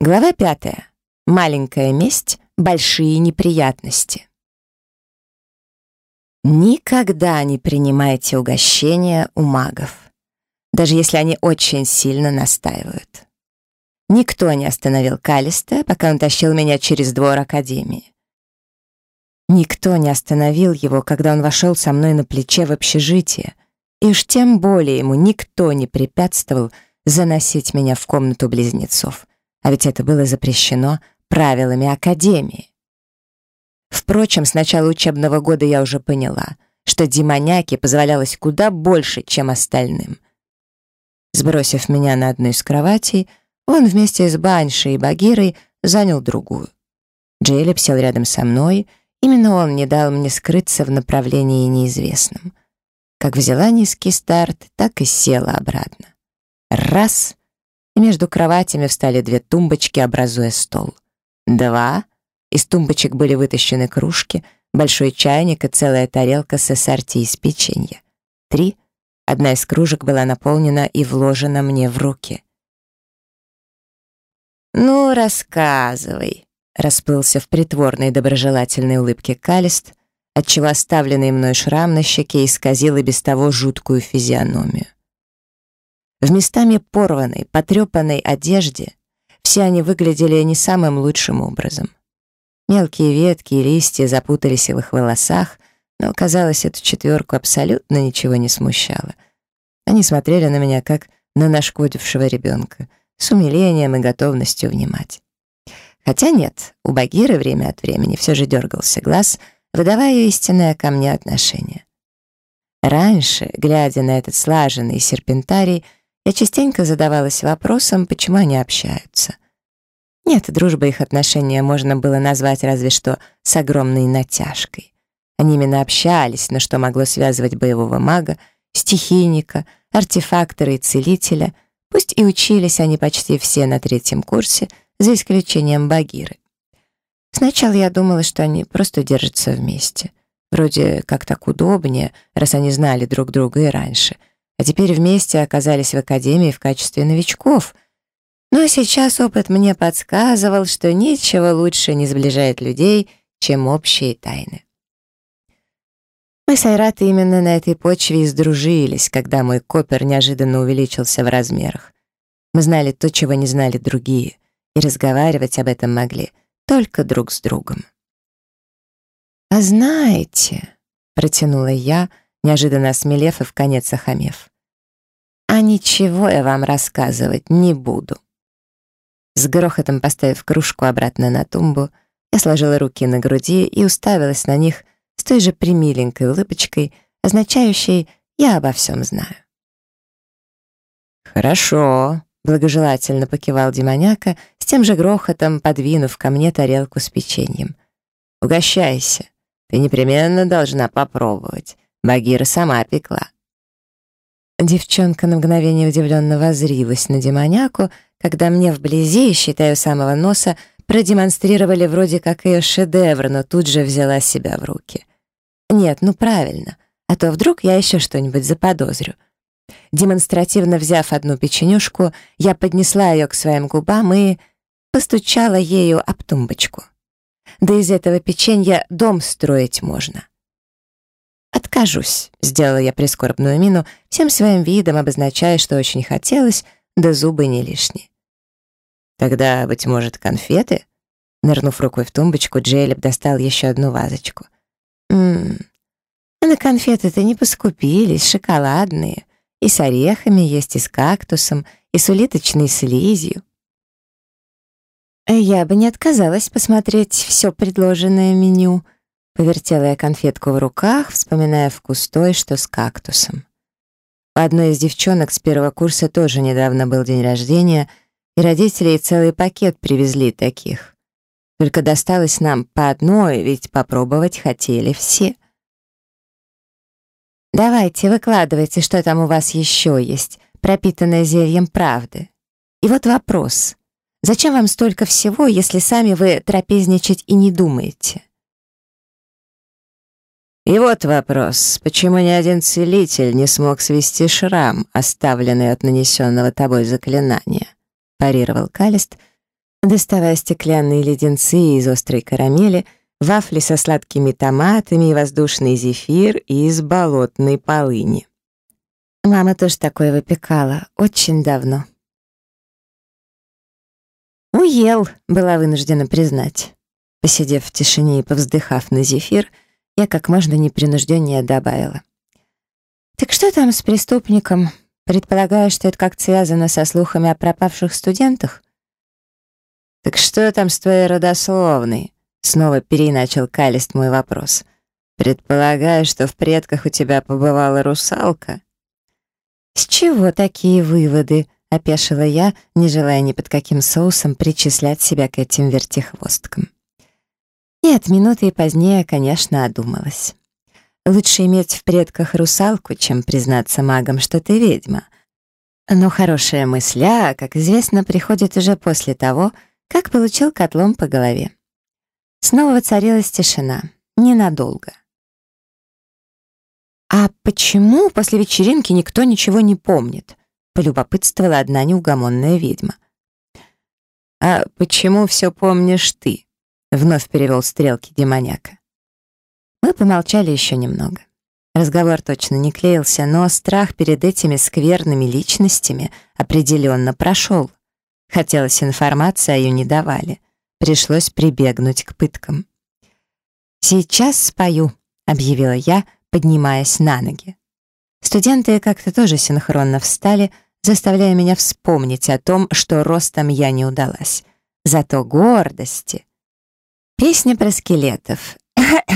Глава 5. Маленькая месть, большие неприятности. Никогда не принимайте угощения у магов, даже если они очень сильно настаивают. Никто не остановил Калиста, пока он тащил меня через двор Академии. Никто не остановил его, когда он вошел со мной на плече в общежитие, и уж тем более ему никто не препятствовал заносить меня в комнату близнецов — а ведь это было запрещено правилами Академии. Впрочем, с начала учебного года я уже поняла, что демоняке позволялось куда больше, чем остальным. Сбросив меня на одну из кроватей, он вместе с Баншей и Багирой занял другую. Джейлеп сел рядом со мной, именно он не дал мне скрыться в направлении неизвестном. Как взяла низкий старт, так и села обратно. Раз между кроватями встали две тумбочки, образуя стол. Два. Из тумбочек были вытащены кружки, большой чайник и целая тарелка с ассорти из печенья. Три. Одна из кружек была наполнена и вложена мне в руки. «Ну, рассказывай», — расплылся в притворной доброжелательной улыбке Калист, отчего оставленный мной шрам на щеке исказил и без того жуткую физиономию в местами порванной, потрепанной одежде, все они выглядели не самым лучшим образом. Мелкие ветки и листья запутались в их волосах, но, казалось, эту четверку абсолютно ничего не смущало. Они смотрели на меня, как на нашкодившего ребенка, с умилением и готовностью внимать. Хотя нет, у Багиры время от времени все же дергался глаз, выдавая истинное ко мне отношение. Раньше, глядя на этот слаженный серпентарий, я частенько задавалась вопросом, почему они общаются. Нет, дружба их отношения можно было назвать разве что с огромной натяжкой. Они именно общались, но что могло связывать боевого мага, стихийника, артефактора и целителя, пусть и учились они почти все на третьем курсе, за исключением Багиры. Сначала я думала, что они просто держатся вместе. Вроде как так удобнее, раз они знали друг друга и раньше — а теперь вместе оказались в академии в качестве новичков. Но сейчас опыт мне подсказывал, что ничего лучше не сближает людей, чем общие тайны. Мы с Айратой именно на этой почве и сдружились, когда мой копер неожиданно увеличился в размерах. Мы знали то, чего не знали другие, и разговаривать об этом могли только друг с другом. «А знаете...» — протянула я — Неожиданно осмелев и в конец охамев. «А ничего я вам рассказывать не буду». С грохотом поставив кружку обратно на тумбу, я сложила руки на груди и уставилась на них с той же примиленькой улыбочкой, означающей «я обо всем знаю». «Хорошо», — благожелательно покивал демоняка, с тем же грохотом подвинув ко мне тарелку с печеньем. «Угощайся, ты непременно должна попробовать. Багира сама пекла. Девчонка на мгновение удивленно возрилась на демоняку, когда мне вблизи, считаю самого носа, продемонстрировали вроде как ее шедевр, но тут же взяла себя в руки. Нет, ну правильно, а то вдруг я еще что-нибудь заподозрю. Демонстративно взяв одну печенюшку, я поднесла ее к своим губам и постучала ею об тумбочку. Да из этого печенья дом строить можно. «Откажусь», — сделала я прискорбную мину, всем своим видом обозначая, что очень хотелось, да зубы не лишние. «Тогда, быть может, конфеты?» Нырнув рукой в тумбочку, Джейлеб достал еще одну вазочку. «Ммм, на конфеты-то не поскупились, шоколадные. И с орехами есть, и с кактусом, и с улиточной слизью». «Я бы не отказалась посмотреть все предложенное меню», повертела конфетку в руках, вспоминая вкус той, что с кактусом. У одной из девчонок с первого курса тоже недавно был день рождения, и родители целый пакет привезли таких. Только досталось нам по одной, ведь попробовать хотели все. «Давайте, выкладывайте, что там у вас еще есть, пропитанное зельем правды. И вот вопрос. Зачем вам столько всего, если сами вы трапезничать и не думаете?» И вот вопрос, почему ни один целитель не смог свести шрам, оставленный от нанесенного тобой заклинания? Парировал Калист, доставая стеклянные леденцы из острой карамели, вафли со сладкими томатами и воздушный зефир из болотной полыни. Мама тоже такое выпекала очень давно. «Уел», — была вынуждена признать. Посидев в тишине и повздыхав на зефир, — я как можно непринужденнее добавила. «Так что там с преступником? Предполагаю, что это как связано со слухами о пропавших студентах?» «Так что там с твоей родословной?» Снова переначал Калист мой вопрос. «Предполагаю, что в предках у тебя побывала русалка?» «С чего такие выводы?» — опешила я, не желая ни под каким соусом причислять себя к этим вертихвосткам. Нет, минуты позднее, конечно, одумалась. Лучше иметь в предках русалку, чем признаться магам, что ты ведьма. Но хорошая мысля, а, как известно, приходит уже после того, как получил котлом по голове. Снова воцарилась тишина. Ненадолго. «А почему после вечеринки никто ничего не помнит?» — полюбопытствовала одна неугомонная ведьма. «А почему все помнишь ты?» Вновь перевел стрелки демоняка. Мы помолчали еще немного. Разговор точно не клеился, но страх перед этими скверными личностями определенно прошел. Хотелось информации, а ее не давали. Пришлось прибегнуть к пыткам. «Сейчас спою», — объявила я, поднимаясь на ноги. Студенты как-то тоже синхронно встали, заставляя меня вспомнить о том, что ростом я не удалась. Зато гордости Песня про скелетов.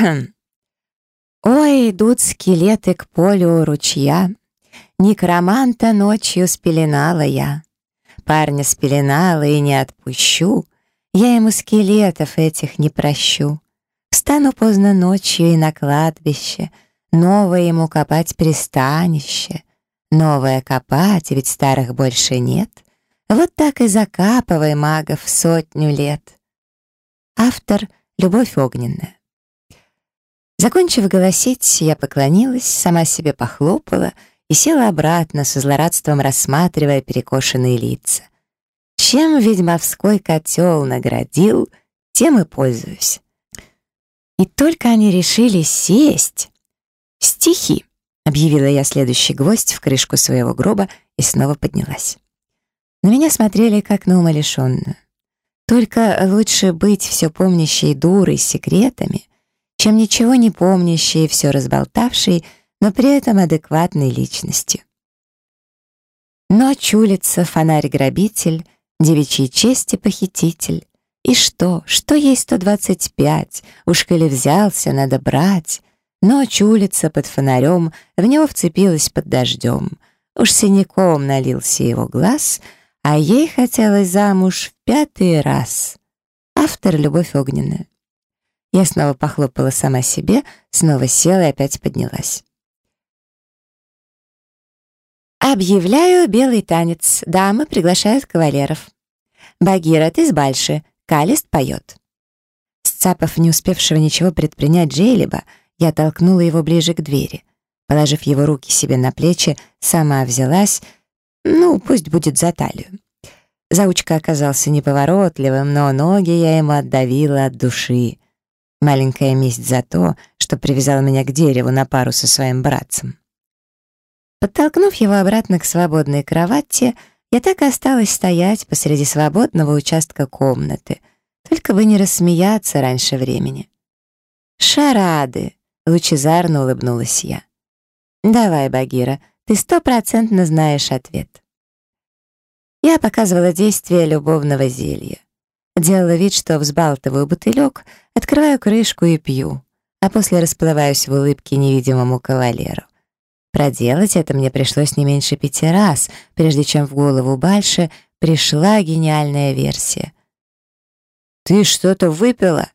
Ой, идут скелеты к полю у ручья. Некроманта ночью спеленала я. Парня спеленала и не отпущу. Я ему скелетов этих не прощу. Встану поздно ночью и на кладбище. Новое ему копать пристанище. Новое копать, ведь старых больше нет. Вот так и закапывай магов сотню лет автор Любовь Огненная. Закончив голосить, я поклонилась, сама себе похлопала и села обратно, со злорадством рассматривая перекошенные лица. Чем ведьмовской котел наградил, тем и пользуюсь. И только они решили сесть. «Стихи!» — объявила я следующий гвоздь в крышку своего гроба и снова поднялась. На меня смотрели, как на умалишенную. Только лучше быть все помнящей дурой с секретами, чем ничего не помнящей, все разболтавшей, но при этом адекватной личностью. Ночь улица, фонарь-грабитель, девичьей чести похититель. И что, что ей 125, уж коли взялся, надо брать. Ночь улица под фонарем, в него вцепилась под дождем. Уж синяком налился его глаз — а ей хотелось замуж в пятый раз. Автор — Любовь Огненная. Я снова похлопала сама себе, снова села и опять поднялась. Объявляю белый танец. Дамы приглашают кавалеров. Багира, ты с Бальши. Калист поет. Сцапов не успевшего ничего предпринять Джейлиба, я толкнула его ближе к двери. Положив его руки себе на плечи, сама взялась ну, пусть будет за талию. Заучка оказался неповоротливым, но ноги я ему отдавила от души. Маленькая месть за то, что привязал меня к дереву на пару со своим братцем. Подтолкнув его обратно к свободной кровати, я так и осталась стоять посреди свободного участка комнаты, только бы не рассмеяться раньше времени. «Шарады!» — лучезарно улыбнулась я. «Давай, Багира, ты стопроцентно знаешь ответ. Я показывала действие любовного зелья. Делала вид, что взбалтываю бутылек, открываю крышку и пью, а после расплываюсь в улыбке невидимому кавалеру. Проделать это мне пришлось не меньше пяти раз, прежде чем в голову больше пришла гениальная версия. «Ты что-то выпила?»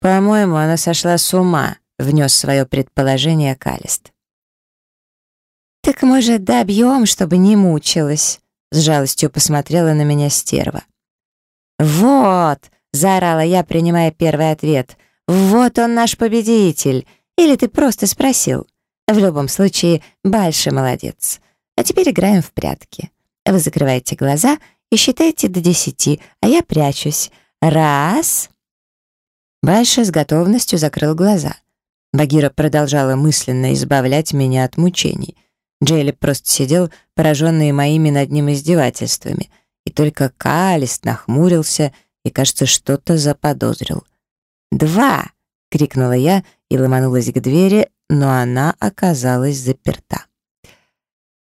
«По-моему, она сошла с ума», — внес свое предположение Калист. «Так, может, добьем, чтобы не мучилась?» С жалостью посмотрела на меня стерва. «Вот!» — заорала я, принимая первый ответ. «Вот он наш победитель! Или ты просто спросил?» В любом случае, большой молодец. А теперь играем в прятки. Вы закрываете глаза и считаете до десяти, а я прячусь. Раз. Бальша с готовностью закрыл глаза. Багира продолжала мысленно избавлять меня от мучений. Джейли просто сидел, пораженный моими над ним издевательствами, и только Калист нахмурился и, кажется, что-то заподозрил. «Два!» — крикнула я и ломанулась к двери, но она оказалась заперта.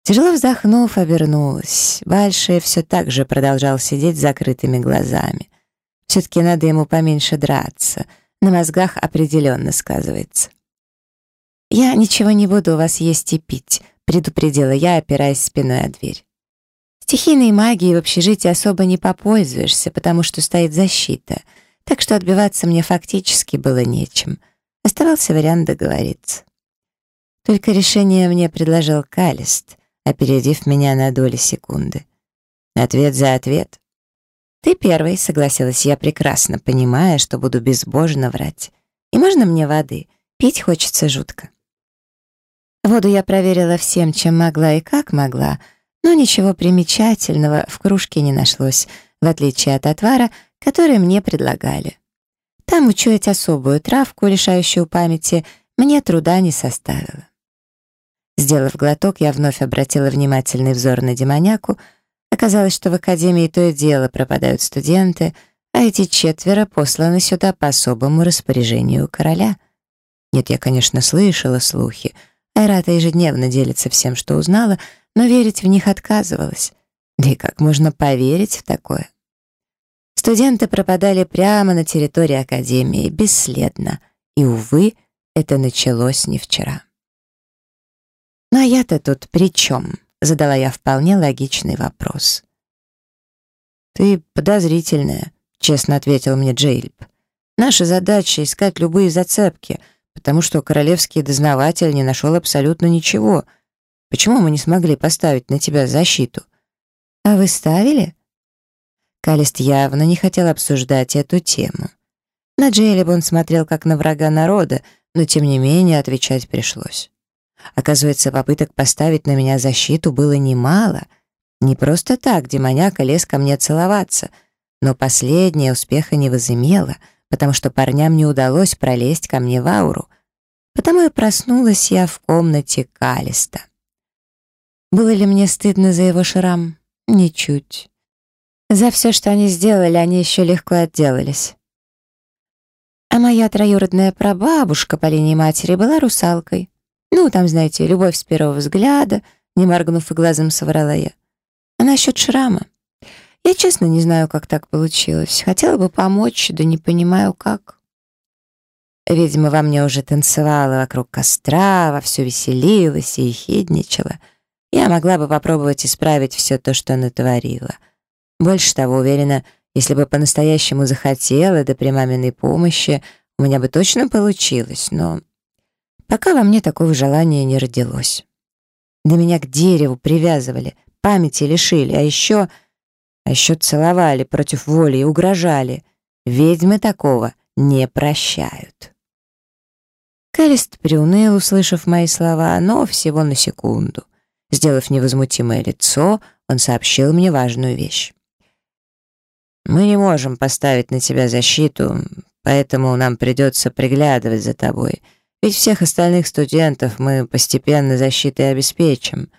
Тяжело вздохнув, обернулась. Большая все так же продолжал сидеть с закрытыми глазами. Все-таки надо ему поменьше драться. На мозгах определенно сказывается. «Я ничего не буду у вас есть и пить», предупредила я, опираясь спиной о дверь. Стихийной магией в общежитии особо не попользуешься, потому что стоит защита, так что отбиваться мне фактически было нечем. Оставался вариант договориться. Только решение мне предложил Калист, опередив меня на доли секунды. Ответ за ответ. «Ты первый», — согласилась я, прекрасно понимая, что буду безбожно врать. «И можно мне воды? Пить хочется жутко». Воду я проверила всем, чем могла и как могла, но ничего примечательного в кружке не нашлось, в отличие от отвара, который мне предлагали. Там учуять особую травку, лишающую памяти, мне труда не составило. Сделав глоток, я вновь обратила внимательный взор на демоняку. Оказалось, что в академии то и дело пропадают студенты, а эти четверо посланы сюда по особому распоряжению короля. Нет, я, конечно, слышала слухи — Айрата ежедневно делится всем, что узнала, но верить в них отказывалась. Да и как можно поверить в такое? Студенты пропадали прямо на территории Академии, бесследно. И, увы, это началось не вчера. «Ну а я-то тут при чем?» — задала я вполне логичный вопрос. «Ты подозрительная», — честно ответил мне Джейльб. «Наша задача — искать любые зацепки — потому что королевский дознаватель не нашел абсолютно ничего. Почему мы не смогли поставить на тебя защиту? А вы ставили? Калист явно не хотел обсуждать эту тему. На Джейлиб он смотрел как на врага народа, но тем не менее отвечать пришлось. Оказывается, попыток поставить на меня защиту было немало. Не просто так демоняка лез ко мне целоваться, но последнее успеха не возымело — потому что парням не удалось пролезть ко мне в ауру. Потому и проснулась я в комнате Калиста. Было ли мне стыдно за его шрам? Ничуть. За все, что они сделали, они еще легко отделались. А моя троюродная прабабушка по линии матери была русалкой. Ну, там, знаете, любовь с первого взгляда, не моргнув и глазом соврала я. А насчет шрама? Я честно не знаю, как так получилось. Хотела бы помочь, да не понимаю, как. Видимо, во мне уже танцевала вокруг костра, во все веселилась и хидничала. Я могла бы попробовать исправить все то, что натворила. Больше того, уверена, если бы по-настоящему захотела, да при маминой помощи, у меня бы точно получилось, но пока во мне такого желания не родилось. Да меня к дереву привязывали, памяти лишили, а еще а еще целовали против воли и угрожали. Ведьмы такого не прощают. Калист приуныл, услышав мои слова, но всего на секунду. Сделав невозмутимое лицо, он сообщил мне важную вещь. «Мы не можем поставить на тебя защиту, поэтому нам придется приглядывать за тобой, ведь всех остальных студентов мы постепенно защитой обеспечим.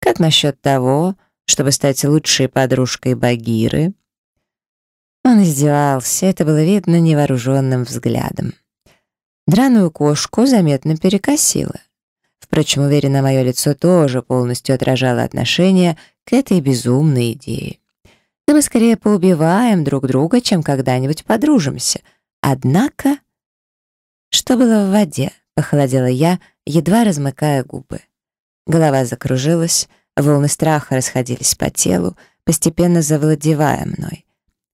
Как насчет того, чтобы стать лучшей подружкой Багиры. Он издевался, это было видно невооруженным взглядом. Драную кошку заметно перекосило. Впрочем, уверенно мое лицо тоже полностью отражало отношение к этой безумной идее. Да мы скорее поубиваем друг друга, чем когда-нибудь подружимся. Однако... Что было в воде, похолодела я, едва размыкая губы. Голова закружилась, Волны страха расходились по телу, постепенно завладевая мной.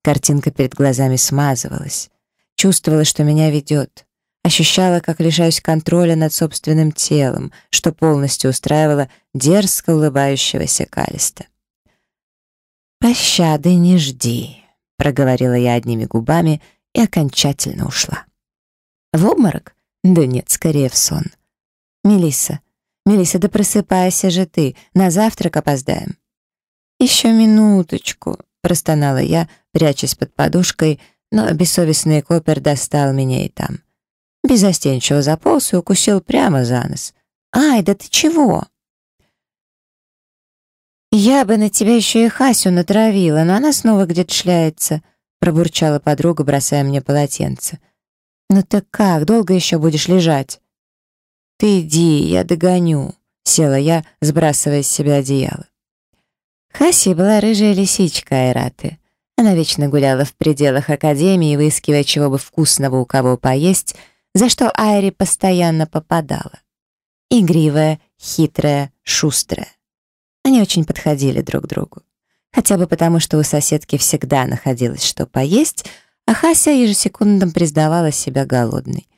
Картинка перед глазами смазывалась. Чувствовала, что меня ведет. Ощущала, как лишаюсь контроля над собственным телом, что полностью устраивало дерзко улыбающегося Калиста. «Пощады не жди», — проговорила я одними губами и окончательно ушла. «В обморок? Да нет, скорее в сон. Мелисса, Мелиса, да просыпайся же ты, на завтрак опоздаем». «Еще минуточку», — простонала я, прячась под подушкой, но бессовестный копер достал меня и там. Безостенчиво заполз и укусил прямо за нос. «Ай, да ты чего?» «Я бы на тебя еще и Хасю натравила, но она снова где-то шляется», — пробурчала подруга, бросая мне полотенце. «Ну так как, долго еще будешь лежать?» «Ты иди, я догоню», — села я, сбрасывая с себя одеяло. Хаси была рыжая лисичка Айраты. Она вечно гуляла в пределах академии, выискивая чего бы вкусного у кого поесть, за что Айри постоянно попадала. Игривая, хитрая, шустрая. Они очень подходили друг другу. Хотя бы потому, что у соседки всегда находилось что поесть, а Хася ежесекундом признавала себя голодной.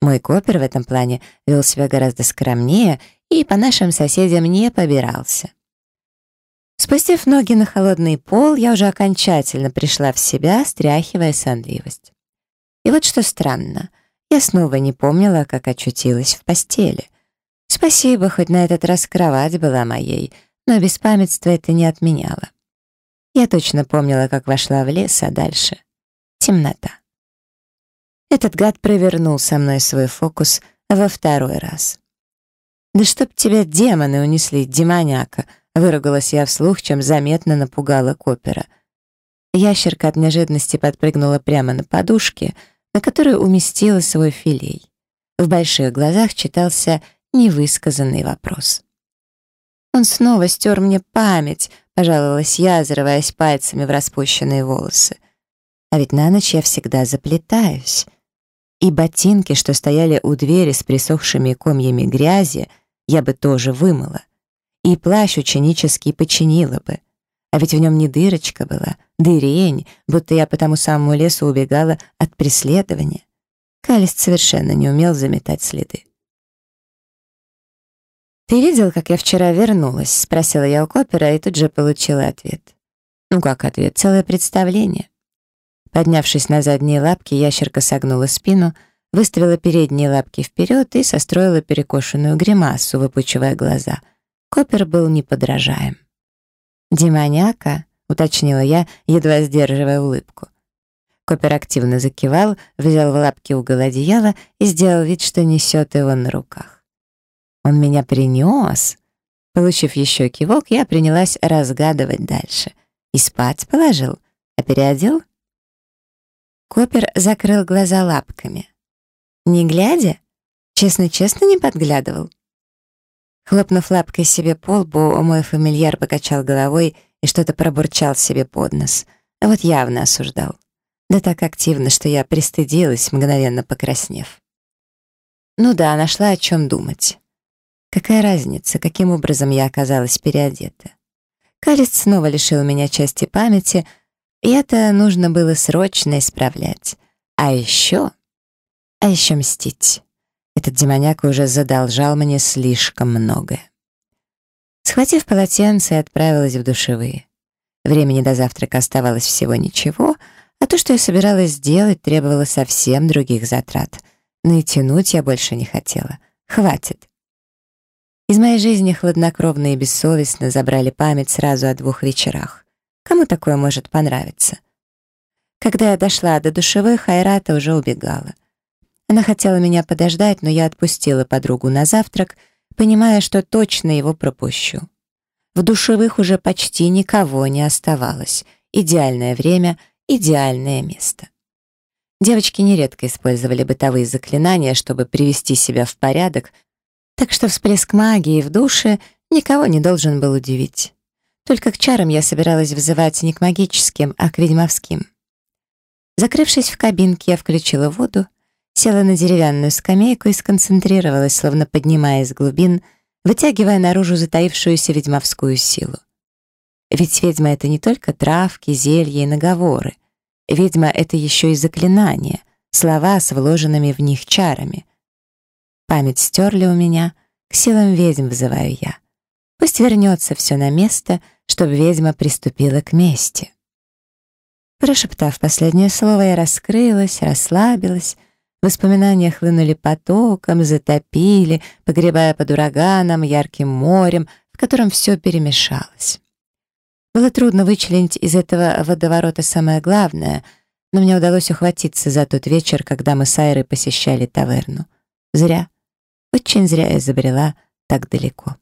Мой Копер в этом плане вел себя гораздо скромнее и по нашим соседям не побирался. Спустив ноги на холодный пол, я уже окончательно пришла в себя, стряхивая сонливость. И вот что странно, я снова не помнила, как очутилась в постели. Спасибо, хоть на этот раз кровать была моей, но беспамятство это не отменяло. Я точно помнила, как вошла в лес, а дальше — темнота. Этот гад провернул со мной свой фокус во второй раз. «Да чтоб тебя демоны унесли, демоняка!» — выругалась я вслух, чем заметно напугала Копера. Ящерка от неожиданности подпрыгнула прямо на подушке, на которую уместила свой филей. В больших глазах читался невысказанный вопрос. «Он снова стер мне память», — пожаловалась я, зарываясь пальцами в распущенные волосы. «А ведь на ночь я всегда заплетаюсь» и ботинки, что стояли у двери с присохшими комьями грязи, я бы тоже вымыла. И плащ ученический починила бы. А ведь в нем не дырочка была, дырень, будто я по тому самому лесу убегала от преследования. Калест совершенно не умел заметать следы. «Ты видел, как я вчера вернулась?» — спросила я у Копера и тут же получила ответ. Ну как ответ? Целое представление. Поднявшись на задние лапки, ящерка согнула спину, выставила передние лапки вперед и состроила перекошенную гримасу, выпучивая глаза. Копер был неподражаем. «Демоняка?» — уточнила я, едва сдерживая улыбку. Копер активно закивал, взял в лапки угол одеяла и сделал вид, что несет его на руках. «Он меня принес!» Получив еще кивок, я принялась разгадывать дальше. И спать положил, а переодел — Копер закрыл глаза лапками. Не глядя, честно-честно не подглядывал. Хлопнув лапкой себе по лбу, мой фамильяр покачал головой и что-то пробурчал себе под нос. А вот явно осуждал. Да так активно, что я пристыдилась, мгновенно покраснев. Ну да, нашла о чем думать. Какая разница, каким образом я оказалась переодета? Калец снова лишил меня части памяти — и это нужно было срочно исправлять. А еще... А еще мстить. Этот демоняк уже задолжал мне слишком многое. Схватив полотенце, отправилась в душевые. Времени до завтрака оставалось всего ничего, а то, что я собиралась сделать, требовало совсем других затрат. Но и тянуть я больше не хотела. Хватит. Из моей жизни хладнокровно и бессовестно забрали память сразу о двух вечерах. Кому такое может понравиться? Когда я дошла до душевых, Хайрата уже убегала. Она хотела меня подождать, но я отпустила подругу на завтрак, понимая, что точно его пропущу. В душевых уже почти никого не оставалось. Идеальное время, идеальное место. Девочки нередко использовали бытовые заклинания, чтобы привести себя в порядок, так что всплеск магии в душе никого не должен был удивить. Только к чарам я собиралась вызывать не к магическим, а к ведьмовским. Закрывшись в кабинке, я включила воду, села на деревянную скамейку и сконцентрировалась, словно поднимаясь из глубин, вытягивая наружу затаившуюся ведьмовскую силу. Ведь ведьма — это не только травки, зелья и наговоры. Ведьма — это еще и заклинания, слова с вложенными в них чарами. Память стерли у меня, к силам ведьм вызываю я. Пусть вернется все на место, чтобы ведьма приступила к мести. Прошептав последнее слово, я раскрылась, расслабилась. Воспоминания хлынули потоком, затопили, погребая под ураганом, ярким морем, в котором все перемешалось. Было трудно вычленить из этого водоворота самое главное, но мне удалось ухватиться за тот вечер, когда мы с Айрой посещали таверну. Зря, очень зря я забрела так далеко.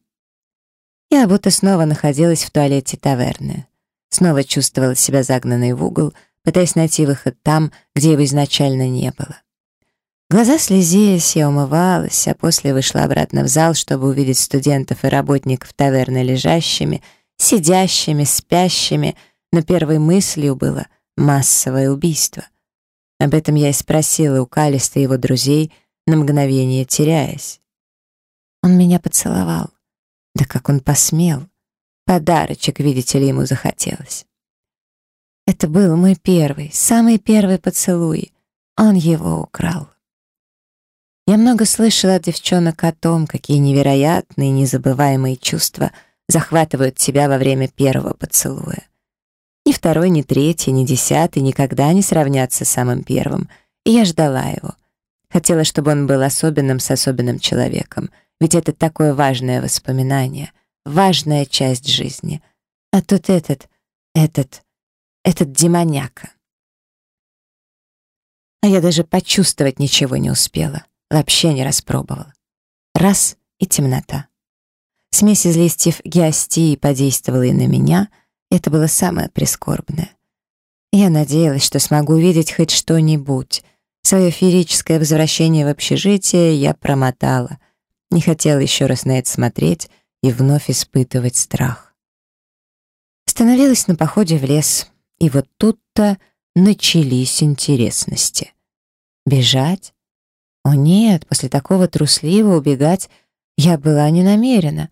Я будто снова находилась в туалете таверны. Снова чувствовала себя загнанной в угол, пытаясь найти выход там, где его изначально не было. Глаза слезились, я умывалась, а после вышла обратно в зал, чтобы увидеть студентов и работников таверны лежащими, сидящими, спящими, но первой мыслью было массовое убийство. Об этом я и спросила у Калиста и его друзей, на мгновение теряясь. Он меня поцеловал. Да как он посмел! Подарочек, видите ли, ему захотелось. Это был мой первый, самый первый поцелуй. Он его украл. Я много слышала от девчонок о том, какие невероятные, незабываемые чувства захватывают тебя во время первого поцелуя. Ни второй, ни третий, ни десятый никогда не сравнятся с самым первым, и я ждала его. Хотела, чтобы он был особенным с особенным человеком — ведь это такое важное воспоминание, важная часть жизни. А тут этот, этот, этот демоняка. А я даже почувствовать ничего не успела, вообще не распробовала. Раз — и темнота. Смесь из листьев гиастии подействовала и на меня, это было самое прискорбное. Я надеялась, что смогу увидеть хоть что-нибудь. Свое феерическое возвращение в общежитие я промотала — не хотел еще раз на это смотреть и вновь испытывать страх. Становилась на походе в лес, и вот тут-то начались интересности. Бежать? О нет, после такого трусливо убегать я была не намерена.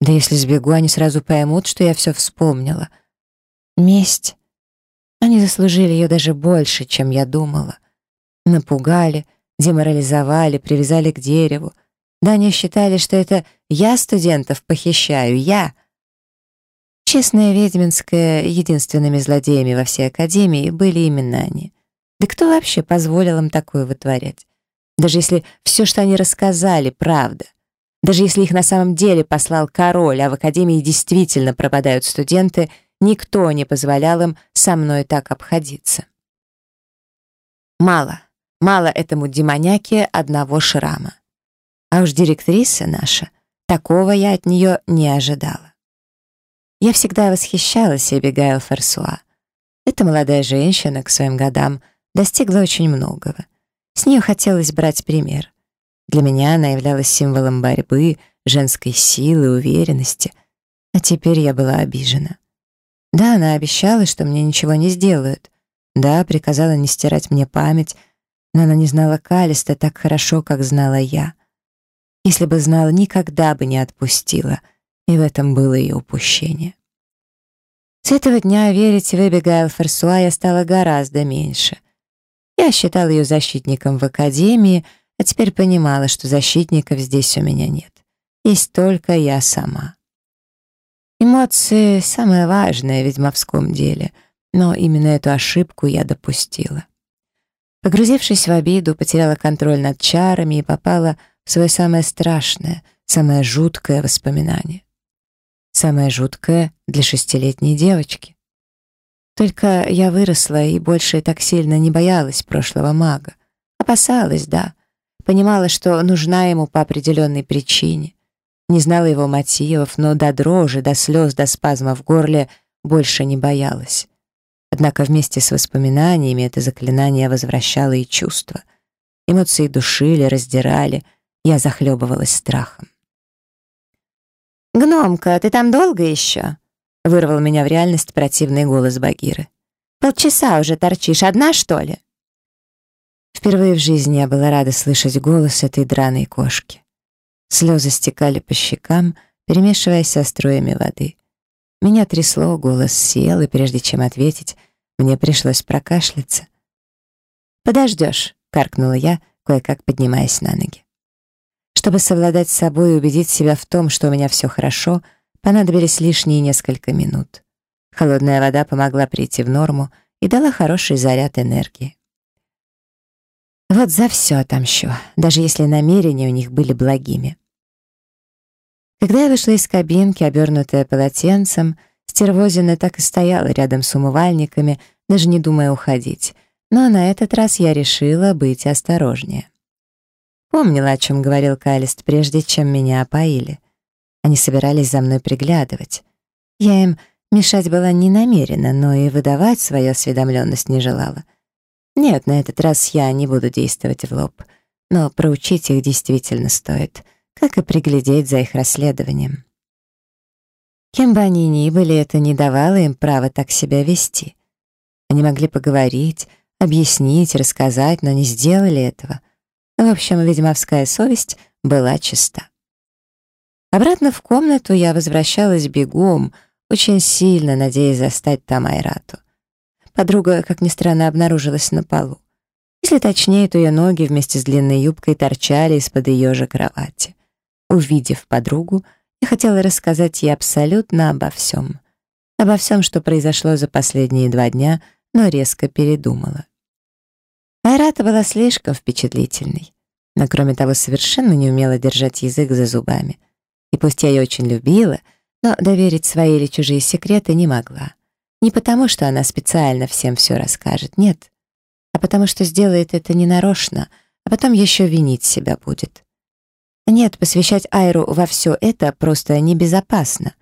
Да если сбегу, они сразу поймут, что я все вспомнила. Месть. Они заслужили ее даже больше, чем я думала. Напугали, деморализовали, привязали к дереву, да они считали, что это я студентов похищаю, я. Честная ведьминская единственными злодеями во всей академии были именно они. Да кто вообще позволил им такое вытворять? Даже если все, что они рассказали, правда. Даже если их на самом деле послал король, а в академии действительно пропадают студенты, никто не позволял им со мной так обходиться. Мало, мало этому демоняке одного шрама а уж директриса наша такого я от нее не ожидала. Я всегда восхищалась Эбигейл Ферсуа. Эта молодая женщина к своим годам достигла очень многого. С нее хотелось брать пример. Для меня она являлась символом борьбы, женской силы, уверенности. А теперь я была обижена. Да, она обещала, что мне ничего не сделают. Да, приказала не стирать мне память, но она не знала Калиста так хорошо, как знала я если бы знала, никогда бы не отпустила. И в этом было ее упущение. С этого дня верить в Эбигейл ферсуа я стала гораздо меньше. Я считала ее защитником в академии, а теперь понимала, что защитников здесь у меня нет. Есть только я сама. Эмоции — самое важное в ведьмовском деле, но именно эту ошибку я допустила. Погрузившись в обиду, потеряла контроль над чарами и попала в свое самое страшное, самое жуткое воспоминание. Самое жуткое для шестилетней девочки. Только я выросла и больше так сильно не боялась прошлого мага. Опасалась, да. Понимала, что нужна ему по определенной причине. Не знала его мотивов, но до дрожи, до слез, до спазма в горле больше не боялась. Однако вместе с воспоминаниями это заклинание возвращало и чувства. Эмоции душили, раздирали — я захлебывалась страхом. «Гномка, ты там долго еще?» — вырвал меня в реальность противный голос Багиры. «Полчаса уже торчишь, одна, что ли?» Впервые в жизни я была рада слышать голос этой драной кошки. Слезы стекали по щекам, перемешиваясь со струями воды. Меня трясло, голос сел, и прежде чем ответить, мне пришлось прокашляться. «Подождешь», — каркнула я, кое-как поднимаясь на ноги. Чтобы совладать с собой и убедить себя в том, что у меня все хорошо, понадобились лишние несколько минут. Холодная вода помогла прийти в норму и дала хороший заряд энергии. Вот за все отомщу, даже если намерения у них были благими. Когда я вышла из кабинки, обернутая полотенцем, стервозина так и стояла рядом с умывальниками, даже не думая уходить, но на этот раз я решила быть осторожнее. Помнила, о чем говорил Калист, прежде чем меня опоили. Они собирались за мной приглядывать. Я им мешать была не намерена, но и выдавать свою осведомленность не желала. Нет, на этот раз я не буду действовать в лоб, но проучить их действительно стоит, как и приглядеть за их расследованием. Кем бы они ни были, это не давало им права так себя вести. Они могли поговорить, объяснить, рассказать, но не сделали этого — в общем, ведьмовская совесть была чиста. Обратно в комнату я возвращалась бегом, очень сильно надеясь застать там Айрату. Подруга, как ни странно, обнаружилась на полу. Если точнее, то ее ноги вместе с длинной юбкой торчали из-под ее же кровати. Увидев подругу, я хотела рассказать ей абсолютно обо всем. Обо всем, что произошло за последние два дня, но резко передумала. Айрата была слишком впечатлительной. Но кроме того, совершенно не умела держать язык за зубами. И пусть я ее очень любила, но доверить свои или чужие секреты не могла. Не потому, что она специально всем все расскажет, нет. А потому, что сделает это ненарочно, а потом еще винить себя будет. Нет, посвящать Айру во все это просто небезопасно.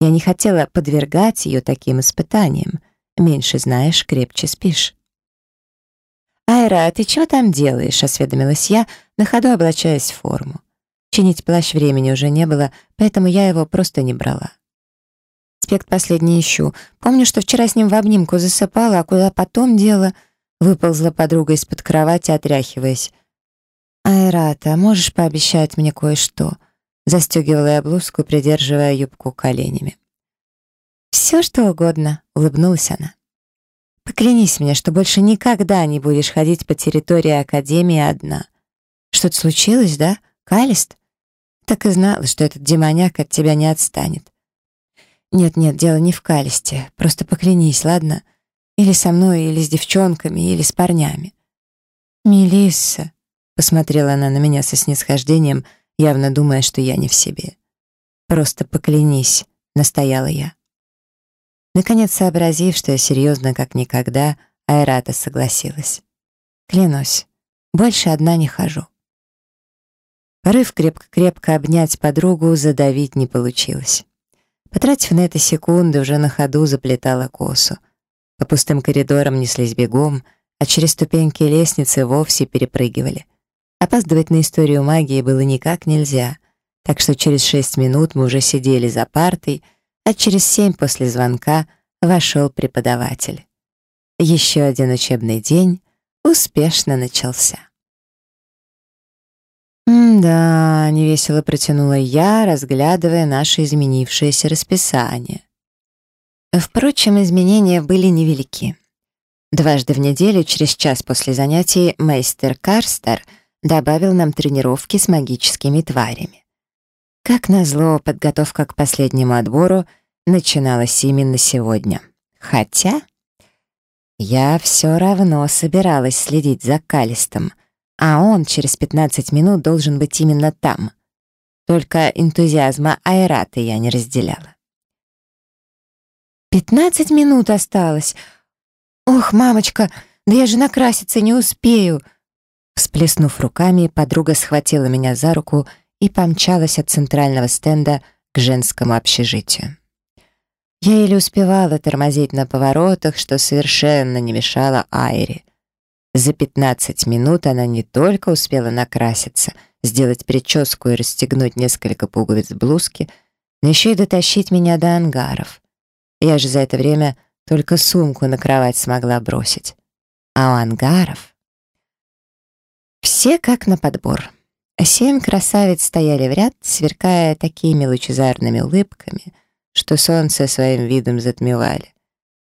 Я не хотела подвергать ее таким испытаниям. Меньше знаешь, крепче спишь. «Айра, ты чего там делаешь?» — осведомилась я, на ходу облачаясь в форму. Чинить плащ времени уже не было, поэтому я его просто не брала. Спект последний ищу. Помню, что вчера с ним в обнимку засыпала, а куда потом дело... Выползла подруга из-под кровати, отряхиваясь. «Айрата, можешь пообещать мне кое-что?» Застегивала я блузку, придерживая юбку коленями. «Все, что угодно», — улыбнулась она. Поклянись мне, что больше никогда не будешь ходить по территории Академии одна. Что-то случилось, да, Калист? Так и знала, что этот демоняк от тебя не отстанет. Нет-нет, дело не в Калисте. Просто поклянись, ладно? Или со мной, или с девчонками, или с парнями. Мелисса, посмотрела она на меня со снисхождением, явно думая, что я не в себе. Просто поклянись, настояла я. Наконец, сообразив, что я серьезно, как никогда, Айрата согласилась. Клянусь, больше одна не хожу. Порыв крепко-крепко обнять подругу задавить не получилось. Потратив на это секунды, уже на ходу заплетала косу. По пустым коридорам неслись бегом, а через ступеньки лестницы вовсе перепрыгивали. Опаздывать на историю магии было никак нельзя, так что через шесть минут мы уже сидели за партой, а через семь после звонка вошел преподаватель. Еще один учебный день успешно начался. «Да», — невесело протянула я, разглядывая наше изменившееся расписание. Впрочем, изменения были невелики. Дважды в неделю, через час после занятий, мейстер Карстер добавил нам тренировки с магическими тварями. Как назло, подготовка к последнему отбору — начиналась именно сегодня. Хотя... Я все равно собиралась следить за Калистом, а он через 15 минут должен быть именно там. Только энтузиазма Айрата я не разделяла. «Пятнадцать минут осталось. Ох, мамочка, да я же накраситься не успею!» Всплеснув руками, подруга схватила меня за руку и помчалась от центрального стенда к женскому общежитию. Я еле успевала тормозить на поворотах, что совершенно не мешало Айре. За 15 минут она не только успела накраситься, сделать прическу и расстегнуть несколько пуговиц блузки, но еще и дотащить меня до ангаров. Я же за это время только сумку на кровать смогла бросить. А у ангаров... Все как на подбор. Семь красавиц стояли в ряд, сверкая такими лучезарными улыбками — что солнце своим видом затмевали.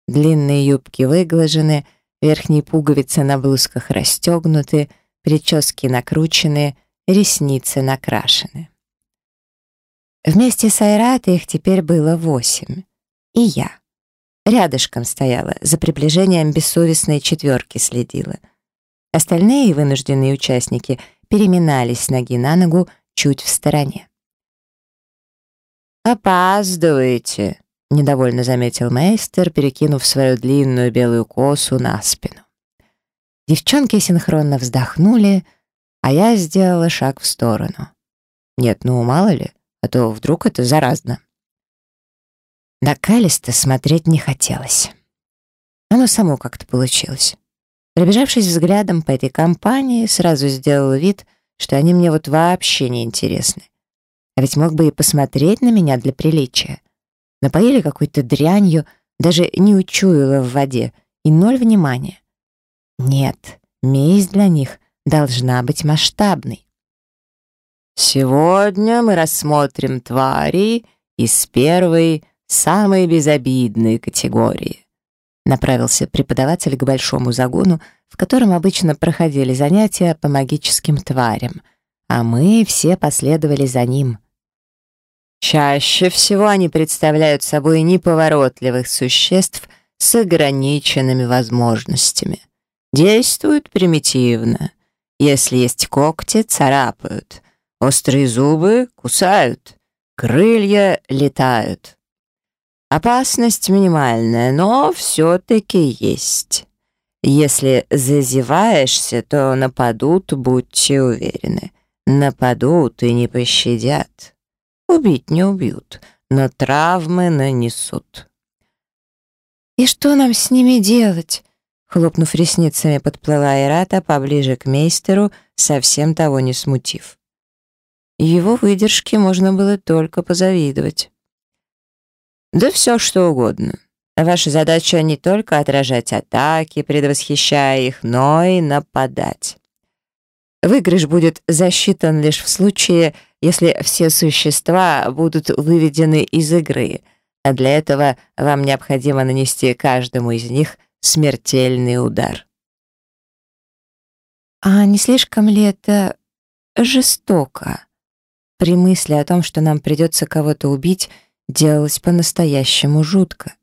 Длинные юбки выглажены, верхние пуговицы на блузках расстегнуты, прически накручены, ресницы накрашены. Вместе с Айратой их теперь было восемь. И я. Рядышком стояла, за приближением бессовестной четверки следила. Остальные вынужденные участники переминались ноги на ногу чуть в стороне. «Опаздываете!» — недовольно заметил мейстер, перекинув свою длинную белую косу на спину. Девчонки синхронно вздохнули, а я сделала шаг в сторону. Нет, ну мало ли, а то вдруг это заразно. На Калиста смотреть не хотелось. Оно само как-то получилось. Пробежавшись взглядом по этой компании, сразу сделала вид, что они мне вот вообще не интересны а ведь мог бы и посмотреть на меня для приличия. Напоили какой-то дрянью, даже не учуяла в воде, и ноль внимания. Нет, месть для них должна быть масштабной. «Сегодня мы рассмотрим твари из первой, самой безобидной категории», направился преподаватель к большому загону, в котором обычно проходили занятия по магическим тварям — а мы все последовали за ним. Чаще всего они представляют собой неповоротливых существ с ограниченными возможностями. Действуют примитивно. Если есть когти, царапают. Острые зубы кусают. Крылья летают. Опасность минимальная, но все-таки есть. Если зазеваешься, то нападут, будьте уверены нападут и не пощадят. Убить не убьют, но травмы нанесут». «И что нам с ними делать?» Хлопнув ресницами, подплыла Ирата поближе к мейстеру, совсем того не смутив. Его выдержке можно было только позавидовать. «Да все, что угодно. Ваша задача не только отражать атаки, предвосхищая их, но и нападать выигрыш будет засчитан лишь в случае, если все существа будут выведены из игры. А для этого вам необходимо нанести каждому из них смертельный удар. А не слишком ли это жестоко? При мысли о том, что нам придется кого-то убить, делалось по-настоящему жутко.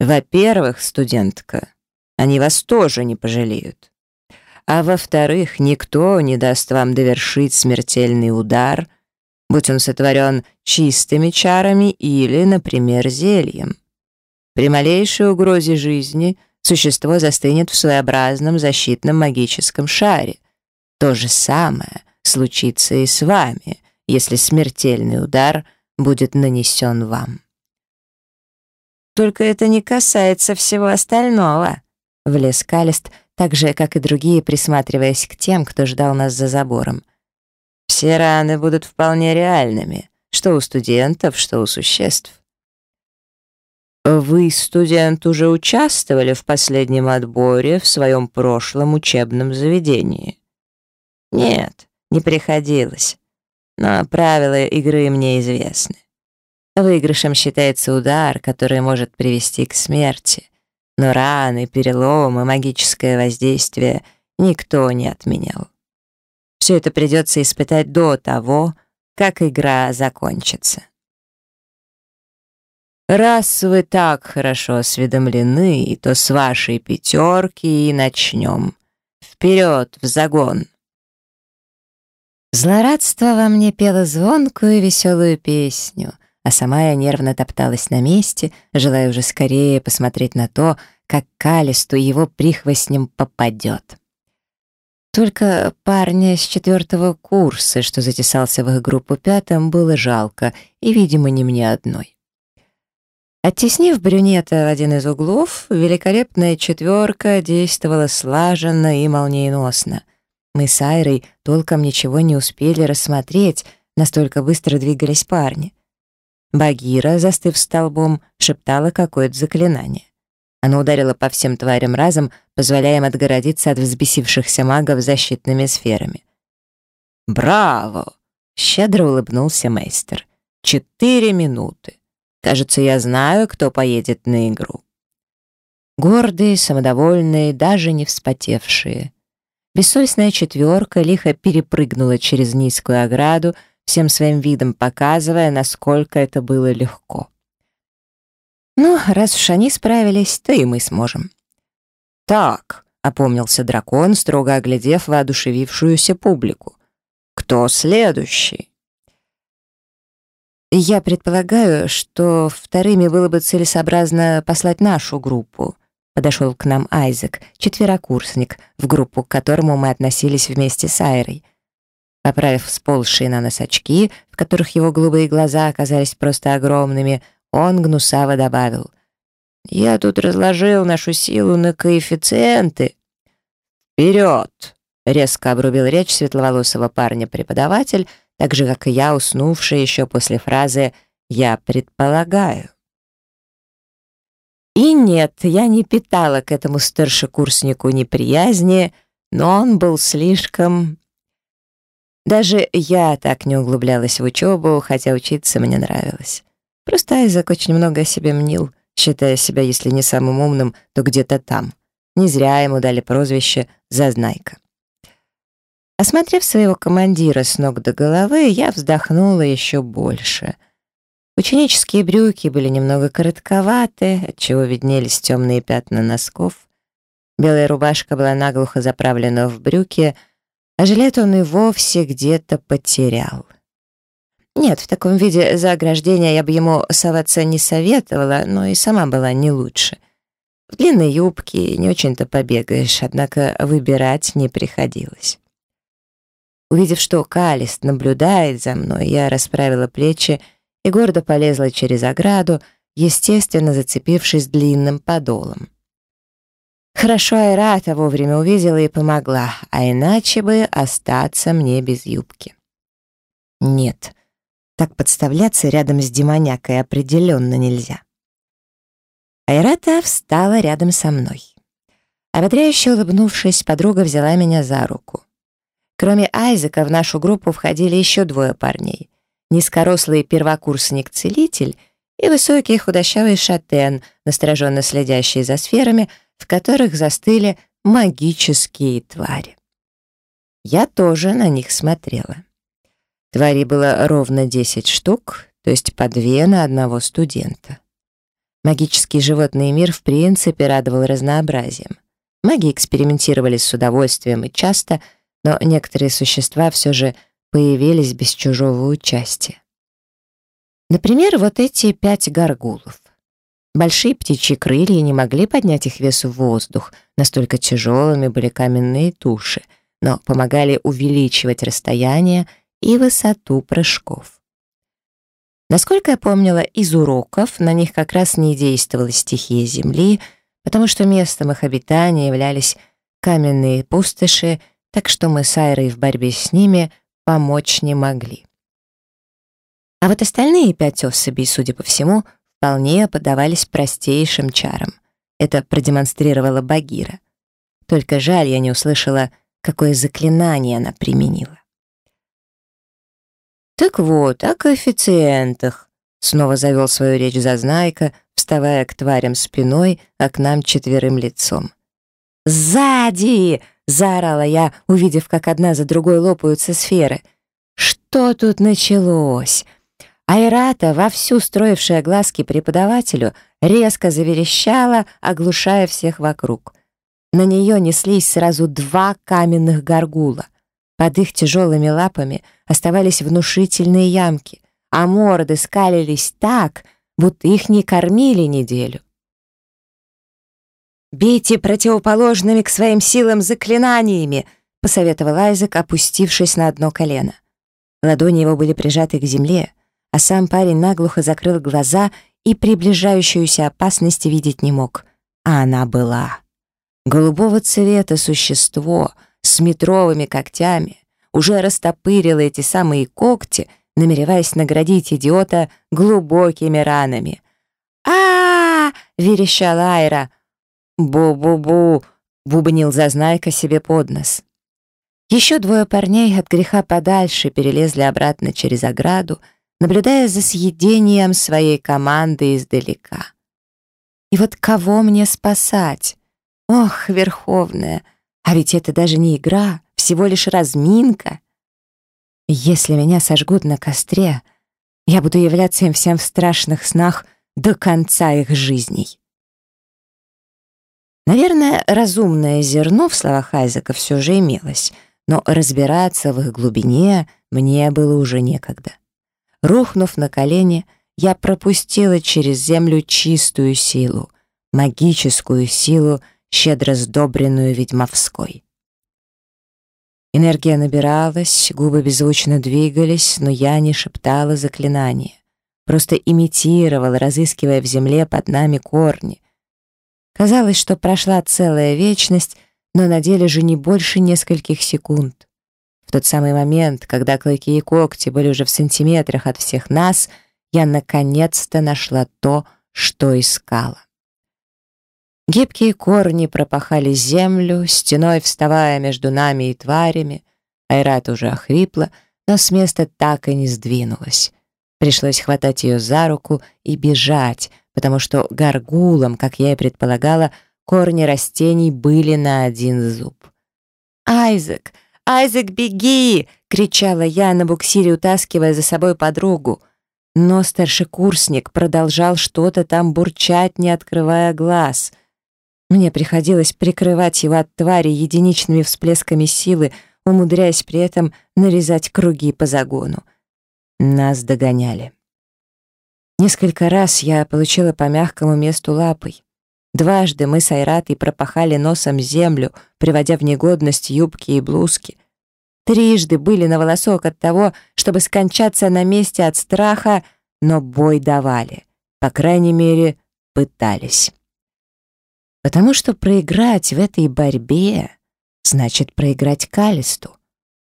Во-первых, студентка, они вас тоже не пожалеют а во-вторых, никто не даст вам довершить смертельный удар, будь он сотворен чистыми чарами или, например, зельем. При малейшей угрозе жизни существо застынет в своеобразном защитном магическом шаре. То же самое случится и с вами, если смертельный удар будет нанесен вам. Только это не касается всего остального, — влез Калест, — так же, как и другие, присматриваясь к тем, кто ждал нас за забором. Все раны будут вполне реальными, что у студентов, что у существ. Вы, студент, уже участвовали в последнем отборе в своем прошлом учебном заведении? Нет, не приходилось. Но правила игры мне известны. Выигрышем считается удар, который может привести к смерти. Ну, но раны, переломы, магическое воздействие никто не отменял. Все это придется испытать до того, как игра закончится. Раз вы так хорошо осведомлены, то с вашей пятерки и начнем. Вперед, в загон! Злорадство во мне пело звонкую веселую песню, а сама я нервно топталась на месте, желая уже скорее посмотреть на то, как Калисту его прихвостнем попадет. Только парня с четвертого курса, что затесался в их группу пятым, было жалко, и, видимо, не мне одной. Оттеснив брюнета в один из углов, великолепная четверка действовала слаженно и молниеносно. Мы с Айрой толком ничего не успели рассмотреть, настолько быстро двигались парни. Багира, застыв столбом, шептала какое-то заклинание. Она ударила по всем тварям разом, позволяя им отгородиться от взбесившихся магов защитными сферами. «Браво!» — щедро улыбнулся мейстер. «Четыре минуты. Кажется, я знаю, кто поедет на игру». Гордые, самодовольные, даже не вспотевшие. Бессовестная четверка лихо перепрыгнула через низкую ограду — всем своим видом показывая, насколько это было легко. «Ну, раз уж они справились, то и мы сможем». «Так», — опомнился дракон, строго оглядев воодушевившуюся публику. «Кто следующий?» «Я предполагаю, что вторыми было бы целесообразно послать нашу группу», подошел к нам Айзек, четверокурсник, в группу к которому мы относились вместе с Айрой. Поправив с полшина носочки, в которых его голубые глаза оказались просто огромными, он гнусаво добавил. «Я тут разложил нашу силу на коэффициенты». «Вперед!» — резко обрубил речь светловолосого парня преподаватель, так же, как и я, уснувший еще после фразы «я предполагаю». И нет, я не питала к этому старшекурснику неприязни, но он был слишком даже я так не углублялась в учебу, хотя учиться мне нравилось. Просто Айзек очень много о себе мнил, считая себя, если не самым умным, то где-то там. Не зря ему дали прозвище «Зазнайка». Осмотрев своего командира с ног до головы, я вздохнула еще больше. Ученические брюки были немного коротковаты, отчего виднелись темные пятна носков. Белая рубашка была наглухо заправлена в брюки — а Жилет он и вовсе где-то потерял. Нет, в таком виде заграждения я бы ему соваться не советовала, но и сама была не лучше. В длинной юбке не очень-то побегаешь, однако выбирать не приходилось. Увидев, что Калист наблюдает за мной, я расправила плечи и гордо полезла через ограду, естественно зацепившись длинным подолом. Хорошо Айрата вовремя увидела и помогла, а иначе бы остаться мне без юбки. Нет, так подставляться рядом с демонякой определенно нельзя. Айрата встала рядом со мной. Ободряюще улыбнувшись, подруга взяла меня за руку. Кроме Айзека в нашу группу входили еще двое парней. Низкорослый первокурсник-целитель и высокий худощавый шатен, настороженно следящий за сферами, в которых застыли магические твари. Я тоже на них смотрела. Тварей было ровно 10 штук, то есть по две на одного студента. Магический животный мир в принципе радовал разнообразием. Маги экспериментировали с удовольствием и часто, но некоторые существа все же появились без чужого участия. Например, вот эти пять горгулов. Большие птичьи крылья не могли поднять их вес в воздух, настолько тяжелыми были каменные туши, но помогали увеличивать расстояние и высоту прыжков. Насколько я помнила из уроков, на них как раз не действовала стихия Земли, потому что местом их обитания являлись каменные пустоши, так что мы с Айрой в борьбе с ними помочь не могли. А вот остальные пять особей, судя по всему, вполне поддавались простейшим чарам. Это продемонстрировала Багира. Только жаль, я не услышала, какое заклинание она применила. «Так вот, о коэффициентах», — снова завел свою речь Зазнайка, вставая к тварям спиной, а к нам четверым лицом. «Сзади!» — заорала я, увидев, как одна за другой лопаются сферы. «Что тут началось?» Айрата, во всю строившая глазки преподавателю, резко заверещала, оглушая всех вокруг. На нее неслись сразу два каменных горгула. Под их тяжелыми лапами оставались внушительные ямки, а морды скалились так, будто их не кормили неделю. «Бейте противоположными к своим силам заклинаниями!» — посоветовал Айзек, опустившись на одно колено. Ладони его были прижаты к земле — а сам парень наглухо закрыл глаза и приближающуюся опасности видеть не мог. А она была. Голубого цвета существо с метровыми когтями уже растопырило эти самые когти, намереваясь наградить идиота глубокими ранами. а, -а верещала Айра. «Бу-бу-бу!» — бубнил Зазнайка себе под нос. Еще двое парней от греха подальше перелезли обратно через ограду, наблюдая за съедением своей команды издалека. И вот кого мне спасать? Ох, Верховная, а ведь это даже не игра, всего лишь разминка. Если меня сожгут на костре, я буду являться им всем в страшных снах до конца их жизней. Наверное, разумное зерно в словах Айзека все же имелось, но разбираться в их глубине мне было уже некогда. Рухнув на колени, я пропустила через землю чистую силу, магическую силу, щедро сдобренную ведьмовской. Энергия набиралась, губы беззвучно двигались, но я не шептала заклинания. Просто имитировала, разыскивая в земле под нами корни. Казалось, что прошла целая вечность, но на деле же не больше нескольких секунд. Тот самый момент, когда клыки и когти были уже в сантиметрах от всех нас, я наконец-то нашла то, что искала. Гибкие корни пропахали землю, стеной вставая между нами и тварями. Айрат уже охрипла, но с места так и не сдвинулась. Пришлось хватать ее за руку и бежать, потому что горгулом, как я и предполагала, корни растений были на один зуб. «Айзек!» Айзек, беги!» — кричала я на буксире, утаскивая за собой подругу. Но старшекурсник продолжал что-то там бурчать, не открывая глаз. Мне приходилось прикрывать его от твари единичными всплесками силы, умудряясь при этом нарезать круги по загону. Нас догоняли. Несколько раз я получила по мягкому месту лапой. Дважды мы с Айратой пропахали носом землю, приводя в негодность юбки и блузки. Трижды были на волосок от того, чтобы скончаться на месте от страха, но бой давали. По крайней мере, пытались. Потому что проиграть в этой борьбе значит проиграть Калисту,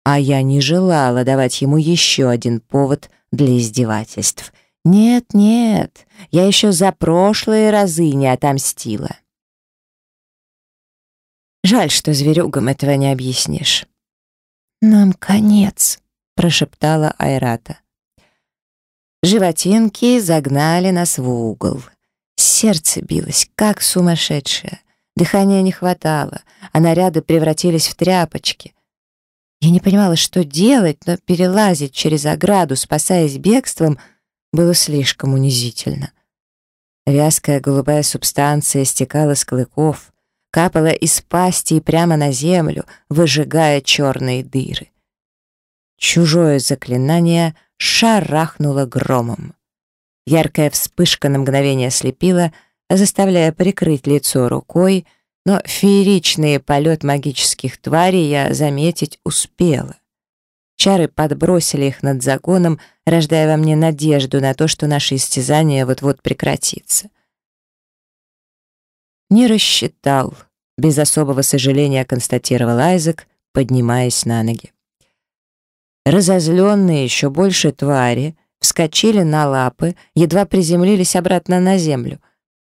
а я не желала давать ему еще один повод для издевательств — «Нет, нет, я еще за прошлые разы не отомстила». Жаль, что зверюгам этого не объяснишь. «Нам конец», — прошептала Айрата. Животинки загнали нас в угол. Сердце билось, как сумасшедшее. Дыхания не хватало, а наряды превратились в тряпочки. Я не понимала, что делать, но перелазить через ограду, спасаясь бегством — было слишком унизительно. Вязкая голубая субстанция стекала с клыков, капала из пасти и прямо на землю, выжигая черные дыры. Чужое заклинание шарахнуло громом. Яркая вспышка на мгновение ослепила, заставляя прикрыть лицо рукой, но фееричный полет магических тварей я заметить успела чары подбросили их над загоном, рождая во мне надежду на то, что наше истязание вот-вот прекратится. «Не рассчитал», — без особого сожаления констатировал Айзек, поднимаясь на ноги. Разозленные еще больше твари вскочили на лапы, едва приземлились обратно на землю.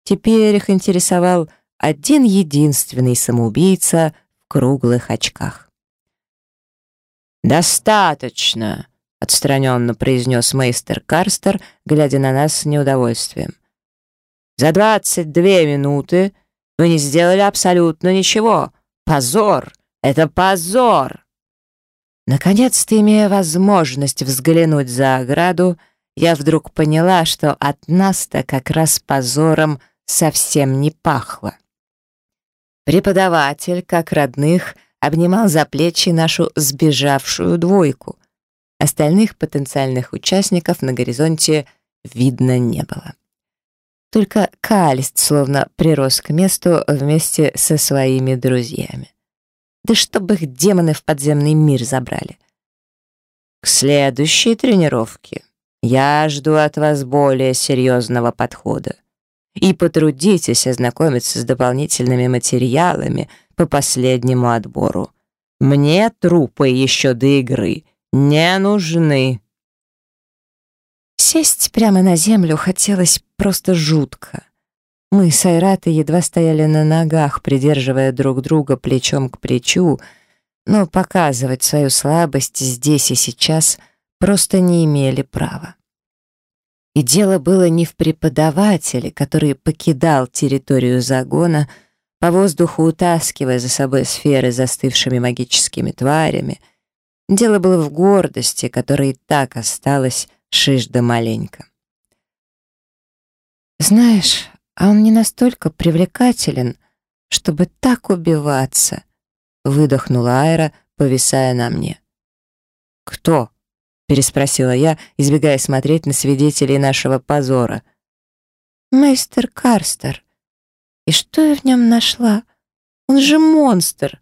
Теперь их интересовал один единственный самоубийца в круглых очках. «Достаточно!» — отстраненно произнес мейстер Карстер, глядя на нас с неудовольствием. «За двадцать две минуты вы не сделали абсолютно ничего. Позор! Это позор!» Наконец-то, имея возможность взглянуть за ограду, я вдруг поняла, что от нас-то как раз позором совсем не пахло. Преподаватель, как родных, — обнимал за плечи нашу сбежавшую двойку. Остальных потенциальных участников на горизонте видно не было. Только Калист словно прирос к месту вместе со своими друзьями. Да чтобы их демоны в подземный мир забрали. К следующей тренировке я жду от вас более серьезного подхода и потрудитесь ознакомиться с дополнительными материалами по последнему отбору. Мне трупы еще до игры не нужны». Сесть прямо на землю хотелось просто жутко. Мы с Айратой едва стояли на ногах, придерживая друг друга плечом к плечу, но показывать свою слабость здесь и сейчас просто не имели права. И дело было не в преподавателе, который покидал территорию загона, по воздуху утаскивая за собой сферы застывшими магическими тварями. Дело было в гордости, которая и так осталась шижда маленько. «Знаешь, а он не настолько привлекателен, чтобы так убиваться», — выдохнула Айра, повисая на мне. «Кто?» переспросила я, избегая смотреть на свидетелей нашего позора. «Мейстер Карстер, и что я в нем нашла? Он же монстр!»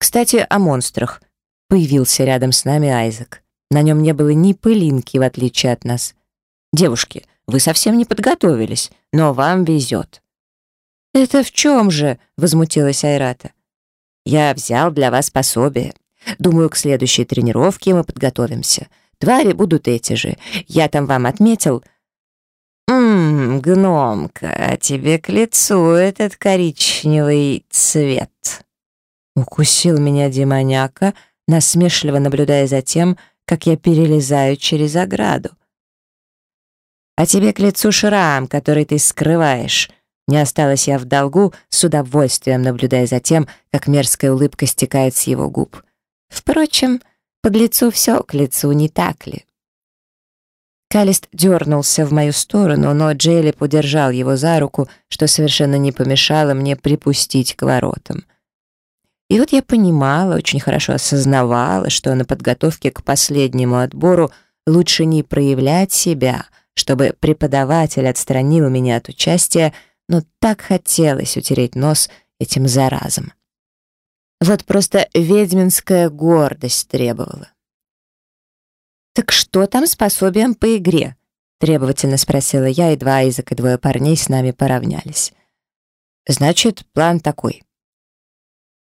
Кстати, о монстрах. Появился рядом с нами Айзек. На нем не было ни пылинки, в отличие от нас. «Девушки, вы совсем не подготовились, но вам везет». «Это в чем же?» — возмутилась Айрата. «Я взял для вас пособие», Думаю, к следующей тренировке мы подготовимся. Твари будут эти же. Я там вам отметил...» «Ммм, гномка, а тебе к лицу этот коричневый цвет». Укусил меня демоняка, насмешливо наблюдая за тем, как я перелезаю через ограду. «А тебе к лицу шрам, который ты скрываешь». Не осталась я в долгу, с удовольствием наблюдая за тем, как мерзкая улыбка стекает с его губ. Впрочем, под лицу все к лицу, не так ли? Калист дернулся в мою сторону, но Джейлип удержал его за руку, что совершенно не помешало мне припустить к воротам. И вот я понимала, очень хорошо осознавала, что на подготовке к последнему отбору лучше не проявлять себя, чтобы преподаватель отстранил меня от участия, но так хотелось утереть нос этим заразом. Вот просто ведьминская гордость требовала. «Так что там с пособием по игре?» — требовательно спросила я, и два языка и двое парней с нами поравнялись. «Значит, план такой».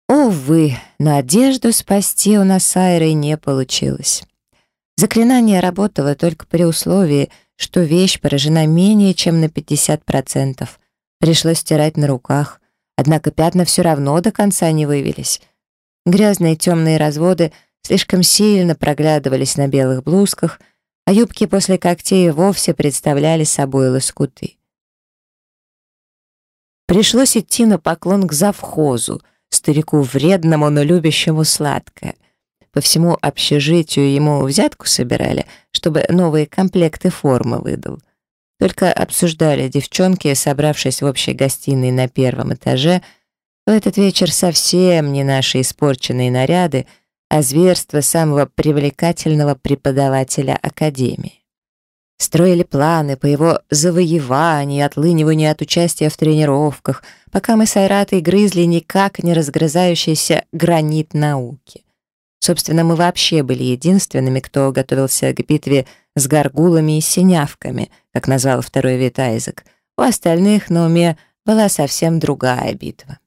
Увы, на одежду спасти у нас с Айрой не получилось. Заклинание работало только при условии, что вещь поражена менее чем на 50%. Пришлось стирать на руках, Однако пятна все равно до конца не вывелись. Грязные темные разводы слишком сильно проглядывались на белых блузках, а юбки после когтей вовсе представляли собой лоскуты. Пришлось идти на поклон к завхозу, старику вредному, но любящему сладкое. По всему общежитию ему взятку собирали, чтобы новые комплекты формы выдал — только обсуждали, девчонки, собравшись в общей гостиной на первом этаже, в этот вечер совсем не наши испорченные наряды, а зверство самого привлекательного преподавателя Академии. Строили планы по его завоеванию, отлыниванию от участия в тренировках, пока мы с Айратой грызли никак не разгрызающийся гранит науки. Собственно, мы вообще были единственными, кто готовился к битве с горгулами и синявками, как назвал второй вид Айзек. У остальных на уме была совсем другая битва.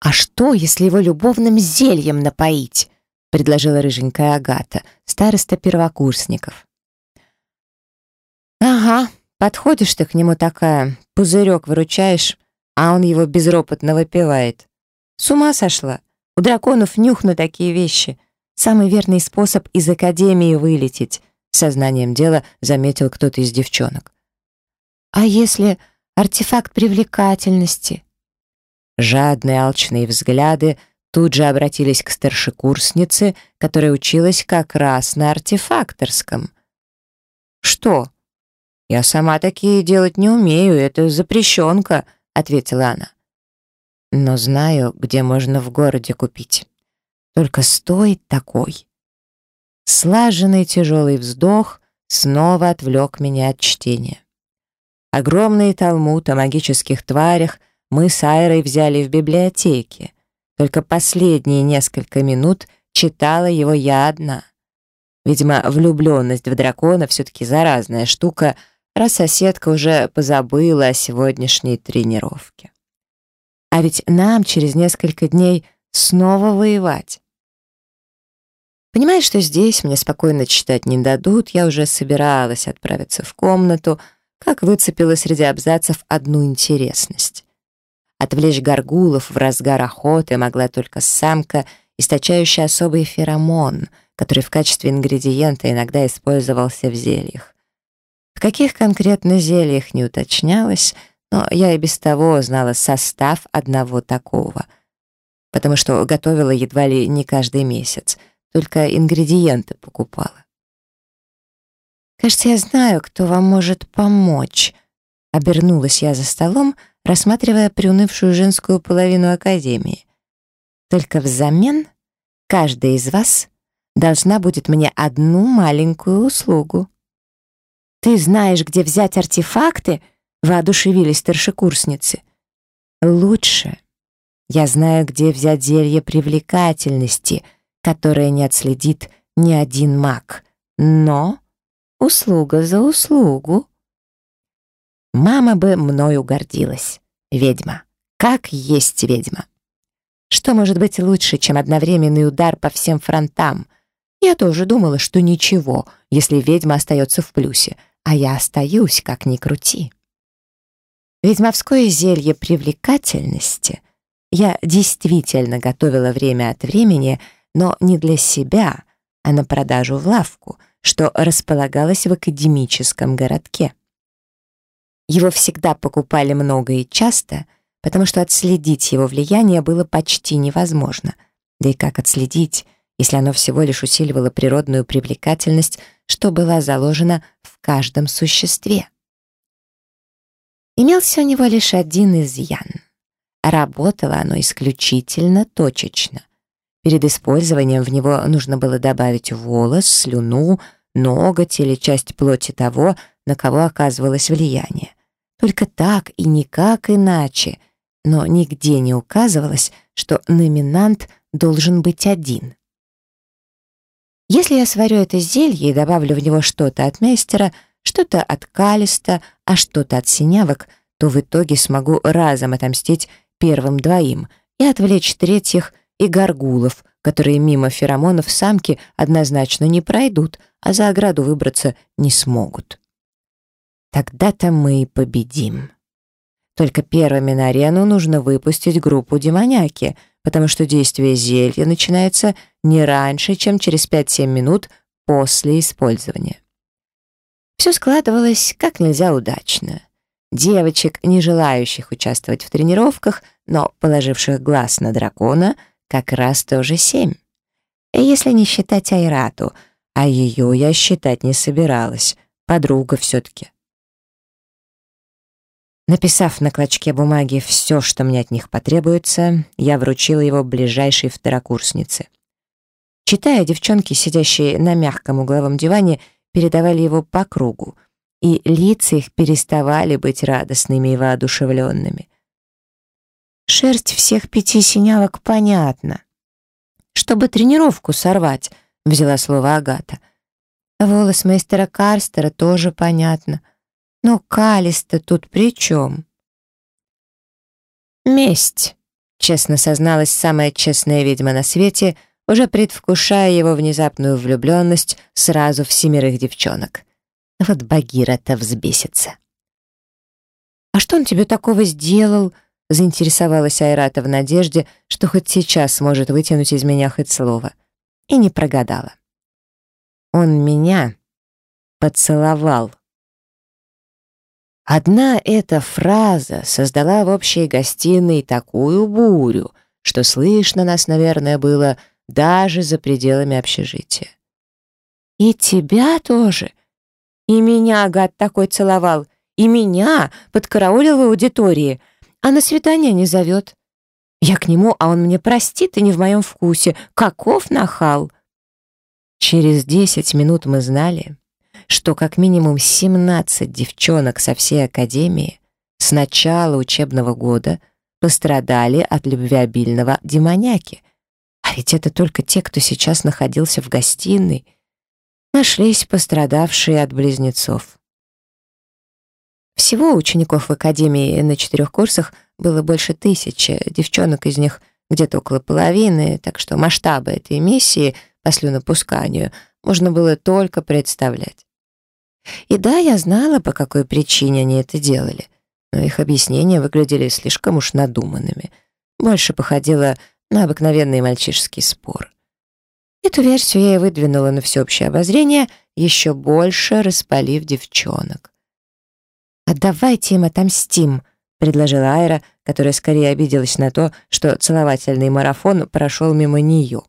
«А что, если его любовным зельем напоить?» — предложила рыженькая Агата, староста первокурсников. «Ага, подходишь ты к нему такая, пузырек выручаешь, а он его безропотно выпивает. С ума сошла? У драконов нюх на такие вещи. Самый верный способ из академии вылететь. Сознанием дела заметил кто-то из девчонок. «А если артефакт привлекательности?» Жадные алчные взгляды тут же обратились к старшекурснице, которая училась как раз на артефакторском. «Что?» «Я сама такие делать не умею, это запрещенка», — ответила она. «Но знаю, где можно в городе купить. Только стоит такой». Слаженный тяжелый вздох снова отвлек меня от чтения. Огромный талмуд о магических тварях мы с Айрой взяли в библиотеке. Только последние несколько минут читала его я одна. Видимо, влюбленность в дракона все-таки заразная штука, раз соседка уже позабыла о сегодняшней тренировке. А ведь нам через несколько дней снова воевать. Понимая, что здесь мне спокойно читать не дадут, я уже собиралась отправиться в комнату, как выцепила среди абзацев одну интересность. Отвлечь горгулов в разгар охоты могла только самка, источающая особый феромон, который в качестве ингредиента иногда использовался в зельях. В каких конкретно зельях не уточнялось, но я и без того знала состав одного такого, потому что готовила едва ли не каждый месяц — только ингредиенты покупала. «Кажется, я знаю, кто вам может помочь», — обернулась я за столом, рассматривая приунывшую женскую половину академии. «Только взамен каждая из вас должна будет мне одну маленькую услугу». «Ты знаешь, где взять артефакты?» — воодушевились старшекурсницы. «Лучше. Я знаю, где взять зелье привлекательности», — которое не отследит ни один маг. Но услуга за услугу. Мама бы мною гордилась. Ведьма. Как есть ведьма. Что может быть лучше, чем одновременный удар по всем фронтам? Я тоже думала, что ничего, если ведьма остается в плюсе, а я остаюсь, как ни крути. Ведьмовское зелье привлекательности я действительно готовила время от времени — но не для себя, а на продажу в лавку, что располагалось в академическом городке. Его всегда покупали много и часто, потому что отследить его влияние было почти невозможно. Да и как отследить, если оно всего лишь усиливало природную привлекательность, что была заложена в каждом существе? Имелся у него лишь один изъян. Работало оно исключительно точечно. Перед использованием в него нужно было добавить волос, слюну, ноготь или часть плоти того, на кого оказывалось влияние. Только так и никак иначе, но нигде не указывалось, что номинант должен быть один. Если я сварю это зелье и добавлю в него что-то от мейстера, что-то от калиста, а что-то от синявок, то в итоге смогу разом отомстить первым двоим и отвлечь третьих и Горгулов, которые мимо феромонов самки однозначно не пройдут, а за ограду выбраться не смогут. Тогда-то мы и победим. Только первыми на арену нужно выпустить группу демоняки, потому что действие зелья начинается не раньше, чем через 5-7 минут после использования. Все складывалось как нельзя удачно. Девочек, не желающих участвовать в тренировках, но положивших глаз на дракона — как раз тоже семь. И если не считать Айрату, а ее я считать не собиралась, подруга все-таки. Написав на клочке бумаги все, что мне от них потребуется, я вручила его ближайшей второкурснице. Читая, девчонки, сидящие на мягком угловом диване, передавали его по кругу, и лица их переставали быть радостными и воодушевленными — шерсть всех пяти синявок понятна. Чтобы тренировку сорвать, взяла слово Агата. Волос мастера Карстера тоже понятно. Но Калиста тут при чем? Месть, честно созналась самая честная ведьма на свете, уже предвкушая его внезапную влюбленность сразу в семерых девчонок. Вот Багира-то взбесится. «А что он тебе такого сделал?» заинтересовалась Айрата в надежде, что хоть сейчас сможет вытянуть из меня хоть слово. И не прогадала. Он меня поцеловал. Одна эта фраза создала в общей гостиной такую бурю, что слышно нас, наверное, было даже за пределами общежития. «И тебя тоже? И меня, гад, такой целовал! И меня подкараулил в аудитории!» а на свидание не зовет. Я к нему, а он мне простит и не в моем вкусе. Каков нахал!» Через 10 минут мы знали, что как минимум 17 девчонок со всей академии с начала учебного года пострадали от любвеобильного демоняки. А ведь это только те, кто сейчас находился в гостиной. Нашлись пострадавшие от близнецов. Всего учеников в академии на четырех курсах было больше тысячи, девчонок из них где-то около половины, так что масштабы этой миссии по слюнопусканию можно было только представлять. И да, я знала, по какой причине они это делали, но их объяснения выглядели слишком уж надуманными. Больше походило на обыкновенный мальчишеский спор. Эту версию я и выдвинула на всеобщее обозрение, еще больше распалив девчонок. «Отдавайте им отомстим», — предложила Айра, которая скорее обиделась на то, что целовательный марафон прошел мимо нее.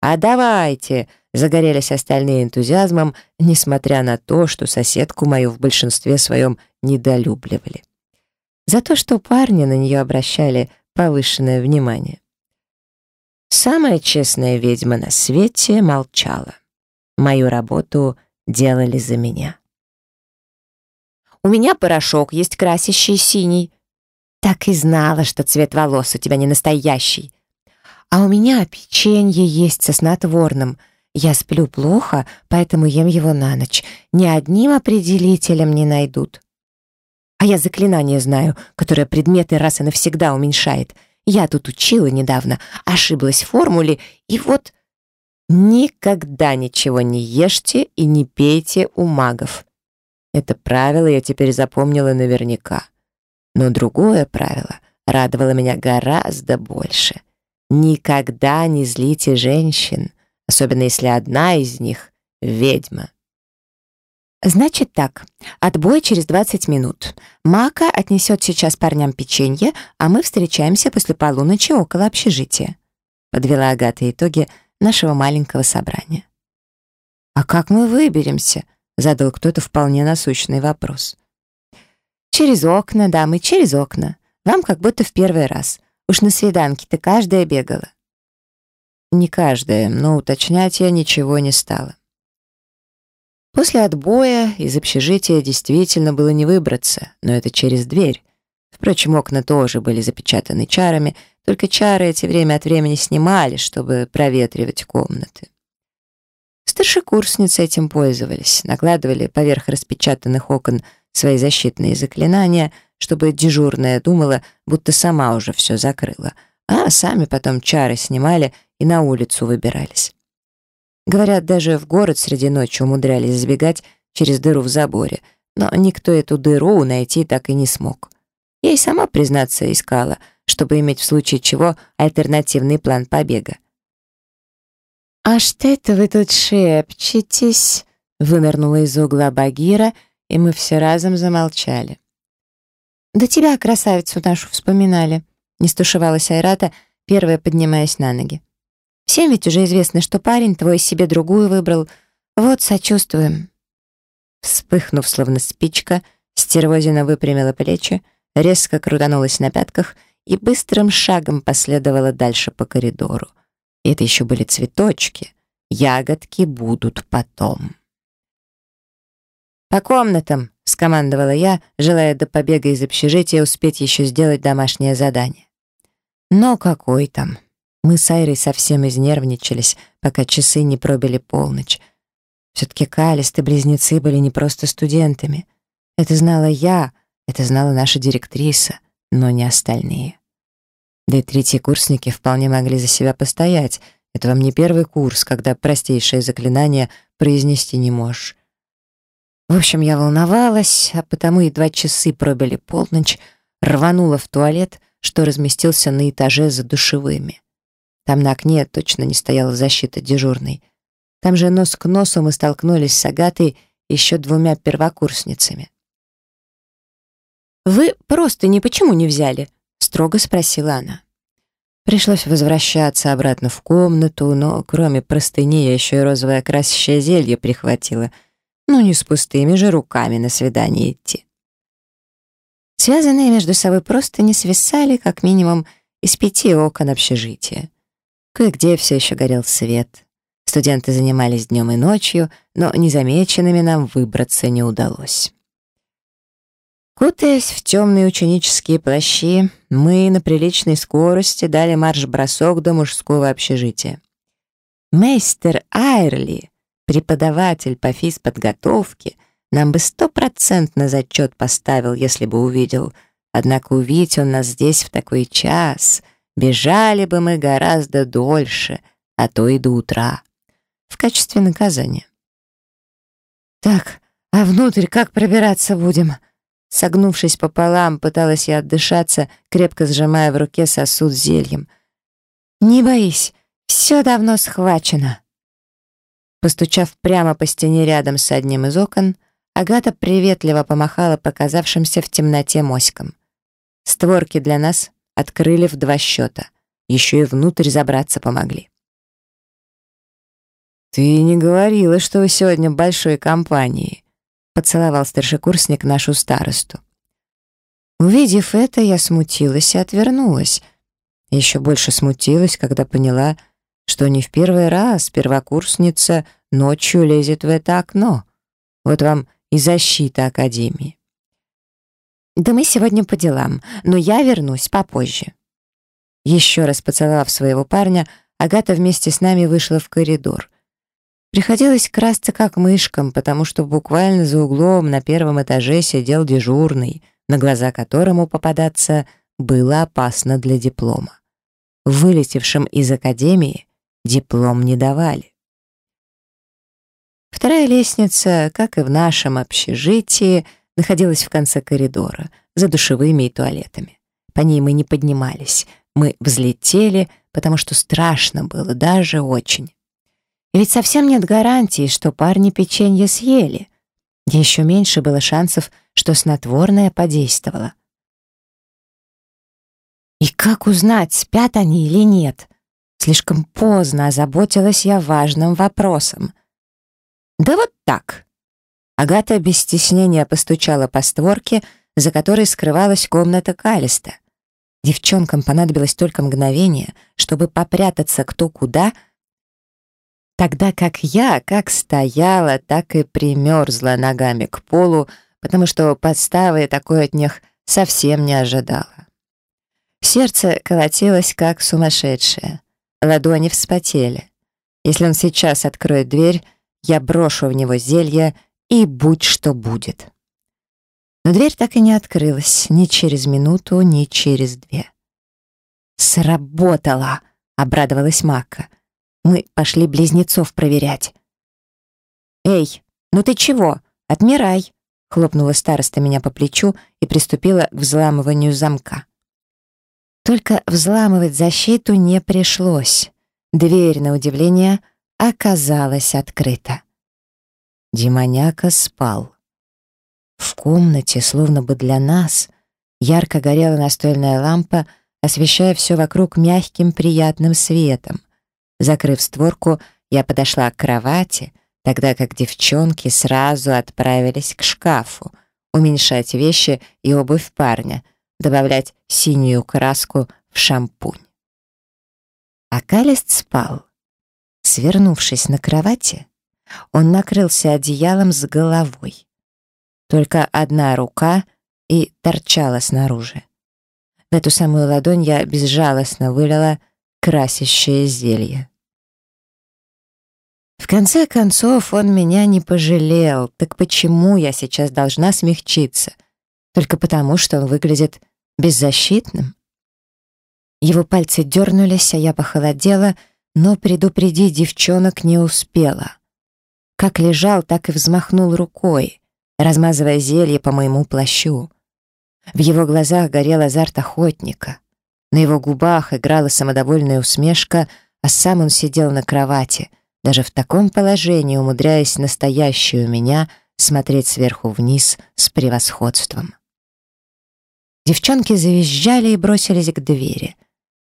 «А давайте!» — загорелись остальные энтузиазмом, несмотря на то, что соседку мою в большинстве своем недолюбливали. За то, что парни на нее обращали повышенное внимание. Самая честная ведьма на свете молчала. Мою работу делали за меня. У меня порошок, есть красящий синий. Так и знала, что цвет волос у тебя не настоящий. А у меня печенье есть со снотворным. Я сплю плохо, поэтому ем его на ночь. Ни одним определителем не найдут. А я заклинание знаю, которое предметы раз и навсегда уменьшает. Я тут учила недавно, ошиблась в формуле, и вот... Никогда ничего не ешьте и не пейте у магов. Это правило я теперь запомнила наверняка. Но другое правило радовало меня гораздо больше. Никогда не злите женщин, особенно если одна из них — ведьма. «Значит так, отбой через 20 минут. Мака отнесет сейчас парням печенье, а мы встречаемся после полуночи около общежития», подвела Агата итоги нашего маленького собрания. «А как мы выберемся?» Задал кто-то вполне насущный вопрос. «Через окна, дамы, через окна. Вам как будто в первый раз. Уж на свиданке-то каждая бегала». Не каждая, но уточнять я ничего не стала. После отбоя из общежития действительно было не выбраться, но это через дверь. Впрочем, окна тоже были запечатаны чарами, только чары эти время от времени снимали, чтобы проветривать комнаты. Старшекурсницы этим пользовались, накладывали поверх распечатанных окон свои защитные заклинания, чтобы дежурная думала, будто сама уже все закрыла, а сами потом чары снимали и на улицу выбирались. Говорят, даже в город среди ночи умудрялись сбегать через дыру в заборе, но никто эту дыру найти так и не смог. Я и сама, признаться, искала, чтобы иметь в случае чего альтернативный план побега. «А что это вы тут шепчетесь?» вынырнула из угла Багира, и мы все разом замолчали. «Да тебя, красавицу нашу, вспоминали», не стушевалась Айрата, первая поднимаясь на ноги. «Всем ведь уже известно, что парень твой себе другую выбрал. Вот, сочувствуем». Вспыхнув, словно спичка, Стервозина выпрямила плечи, резко крутанулась на пятках и быстрым шагом последовала дальше по коридору. Это еще были цветочки, ягодки будут потом. «По комнатам!» — скомандовала я, желая до побега из общежития успеть еще сделать домашнее задание. Но какой там! Мы с Айрой совсем изнервничались, пока часы не пробили полночь. Все-таки Калист и близнецы были не просто студентами. Это знала я, это знала наша директриса, но не остальные. Да и третьи курсники вполне могли за себя постоять. Это вам не первый курс, когда простейшее заклинание произнести не можешь. В общем, я волновалась, а потому и два часы пробили полночь, рванула в туалет, что разместился на этаже за душевыми. Там на окне точно не стояла защита дежурной. Там же нос к носу мы столкнулись с Агатой еще двумя первокурсницами. «Вы просто ни почему не взяли?» строго спросила она. Пришлось возвращаться обратно в комнату, но кроме простыни я еще и розовое красящее зелье прихватила. Ну не с пустыми же руками на свидание идти. Связанные между собой просто не свисали как минимум из пяти окон общежития. Кое-где все еще горел свет. Студенты занимались днем и ночью, но незамеченными нам выбраться не удалось. Кутаясь в темные ученические плащи, мы на приличной скорости дали марш-бросок до мужского общежития. Мейстер Айрли, преподаватель по физподготовке, нам бы стопроцентно зачет поставил, если бы увидел. Однако увидеть он нас здесь в такой час. Бежали бы мы гораздо дольше, а то и до утра. В качестве наказания. «Так, а внутрь как пробираться будем?» Согнувшись пополам, пыталась я отдышаться, крепко сжимая в руке сосуд с зельем. «Не боись, все давно схвачено». Постучав прямо по стене рядом с одним из окон, Агата приветливо помахала показавшимся в темноте моськом. Створки для нас открыли в два счета. Еще и внутрь забраться помогли. «Ты не говорила, что вы сегодня большой компанией поцеловал старшекурсник нашу старосту. Увидев это, я смутилась и отвернулась. Еще больше смутилась, когда поняла, что не в первый раз первокурсница ночью лезет в это окно. Вот вам и защита Академии. «Да мы сегодня по делам, но я вернусь попозже». Еще раз поцеловав своего парня, Агата вместе с нами вышла в коридор. Приходилось красться как мышкам, потому что буквально за углом на первом этаже сидел дежурный, на глаза которому попадаться было опасно для диплома. Вылетевшим из академии диплом не давали. Вторая лестница, как и в нашем общежитии, находилась в конце коридора, за душевыми и туалетами. По ней мы не поднимались, мы взлетели, потому что страшно было, даже очень. Ведь совсем нет гарантии, что парни печенье съели. Еще меньше было шансов, что снотворное подействовало. И как узнать, спят они или нет? Слишком поздно озаботилась я важным вопросом. Да вот так. Агата без стеснения постучала по створке, за которой скрывалась комната Калиста. Девчонкам понадобилось только мгновение, чтобы попрятаться кто куда — Тогда как я как стояла, так и примерзла ногами к полу, потому что подставы такой от них совсем не ожидала. Сердце колотилось как сумасшедшее, ладони вспотели. Если он сейчас откроет дверь, я брошу в него зелье и будь что будет. Но дверь так и не открылась ни через минуту, ни через две. «Сработало!» — обрадовалась Макка — мы пошли близнецов проверять. «Эй, ну ты чего? Отмирай!» Хлопнула староста меня по плечу и приступила к взламыванию замка. Только взламывать защиту не пришлось. Дверь, на удивление, оказалась открыта. Демоняка спал. В комнате, словно бы для нас, ярко горела настольная лампа, освещая все вокруг мягким приятным светом закрыв створку, я подошла к кровати, тогда как девчонки сразу отправились к шкафу, уменьшать вещи и обувь парня, добавлять синюю краску в шампунь. А Калест спал. Свернувшись на кровати, он накрылся одеялом с головой. Только одна рука и торчала снаружи. В эту самую ладонь я безжалостно вылила красящее зелье. В конце концов, он меня не пожалел. Так почему я сейчас должна смягчиться? Только потому, что он выглядит беззащитным? Его пальцы дернулись, а я похолодела, но предупредить девчонок не успела. Как лежал, так и взмахнул рукой, размазывая зелье по моему плащу. В его глазах горел азарт охотника. На его губах играла самодовольная усмешка, а сам он сидел на кровати — даже в таком положении умудряясь настоящую меня смотреть сверху вниз с превосходством. Девчонки завизжали и бросились к двери.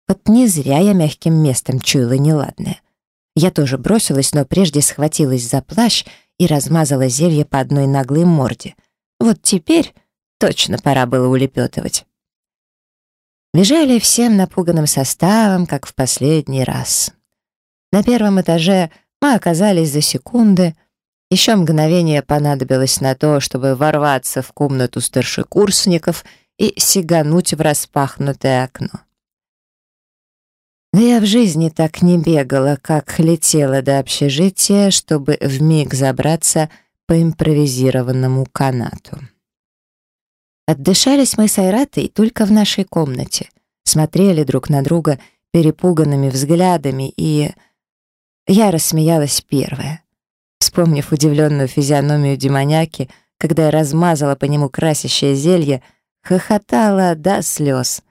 Вот не зря я мягким местом чуяла неладное. Я тоже бросилась, но прежде схватилась за плащ и размазала зелье по одной наглой морде. Вот теперь точно пора было улепетывать. Бежали всем напуганным составом, как в последний раз. На первом этаже мы оказались за секунды. Еще мгновение понадобилось на то, чтобы ворваться в комнату старшекурсников и сигануть в распахнутое окно. Но я в жизни так не бегала, как летела до общежития, чтобы вмиг забраться по импровизированному канату. Отдышались мы с Айратой только в нашей комнате, смотрели друг на друга перепуганными взглядами и я рассмеялась первая, вспомнив удивленную физиономию демоняки, когда я размазала по нему красящее зелье, хохотала до слез.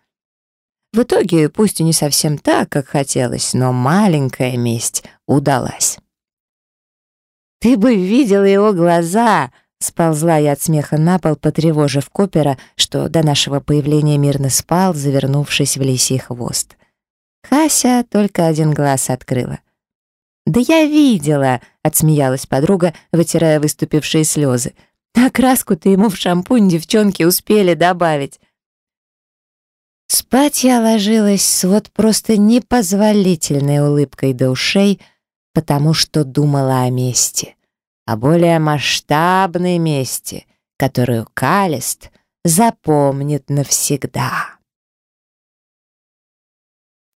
В итоге, пусть и не совсем так, как хотелось, но маленькая месть удалась. «Ты бы видела его глаза!» Сползла я от смеха на пол, потревожив Копера, что до нашего появления мирно спал, завернувшись в лисий хвост. Хася только один глаз открыла — «Да я видела!» — отсмеялась подруга, вытирая выступившие слезы. «А краску ты ему в шампунь девчонки успели добавить!» Спать я ложилась с вот просто непозволительной улыбкой до ушей, потому что думала о мести, о более масштабной мести, которую Калест запомнит навсегда.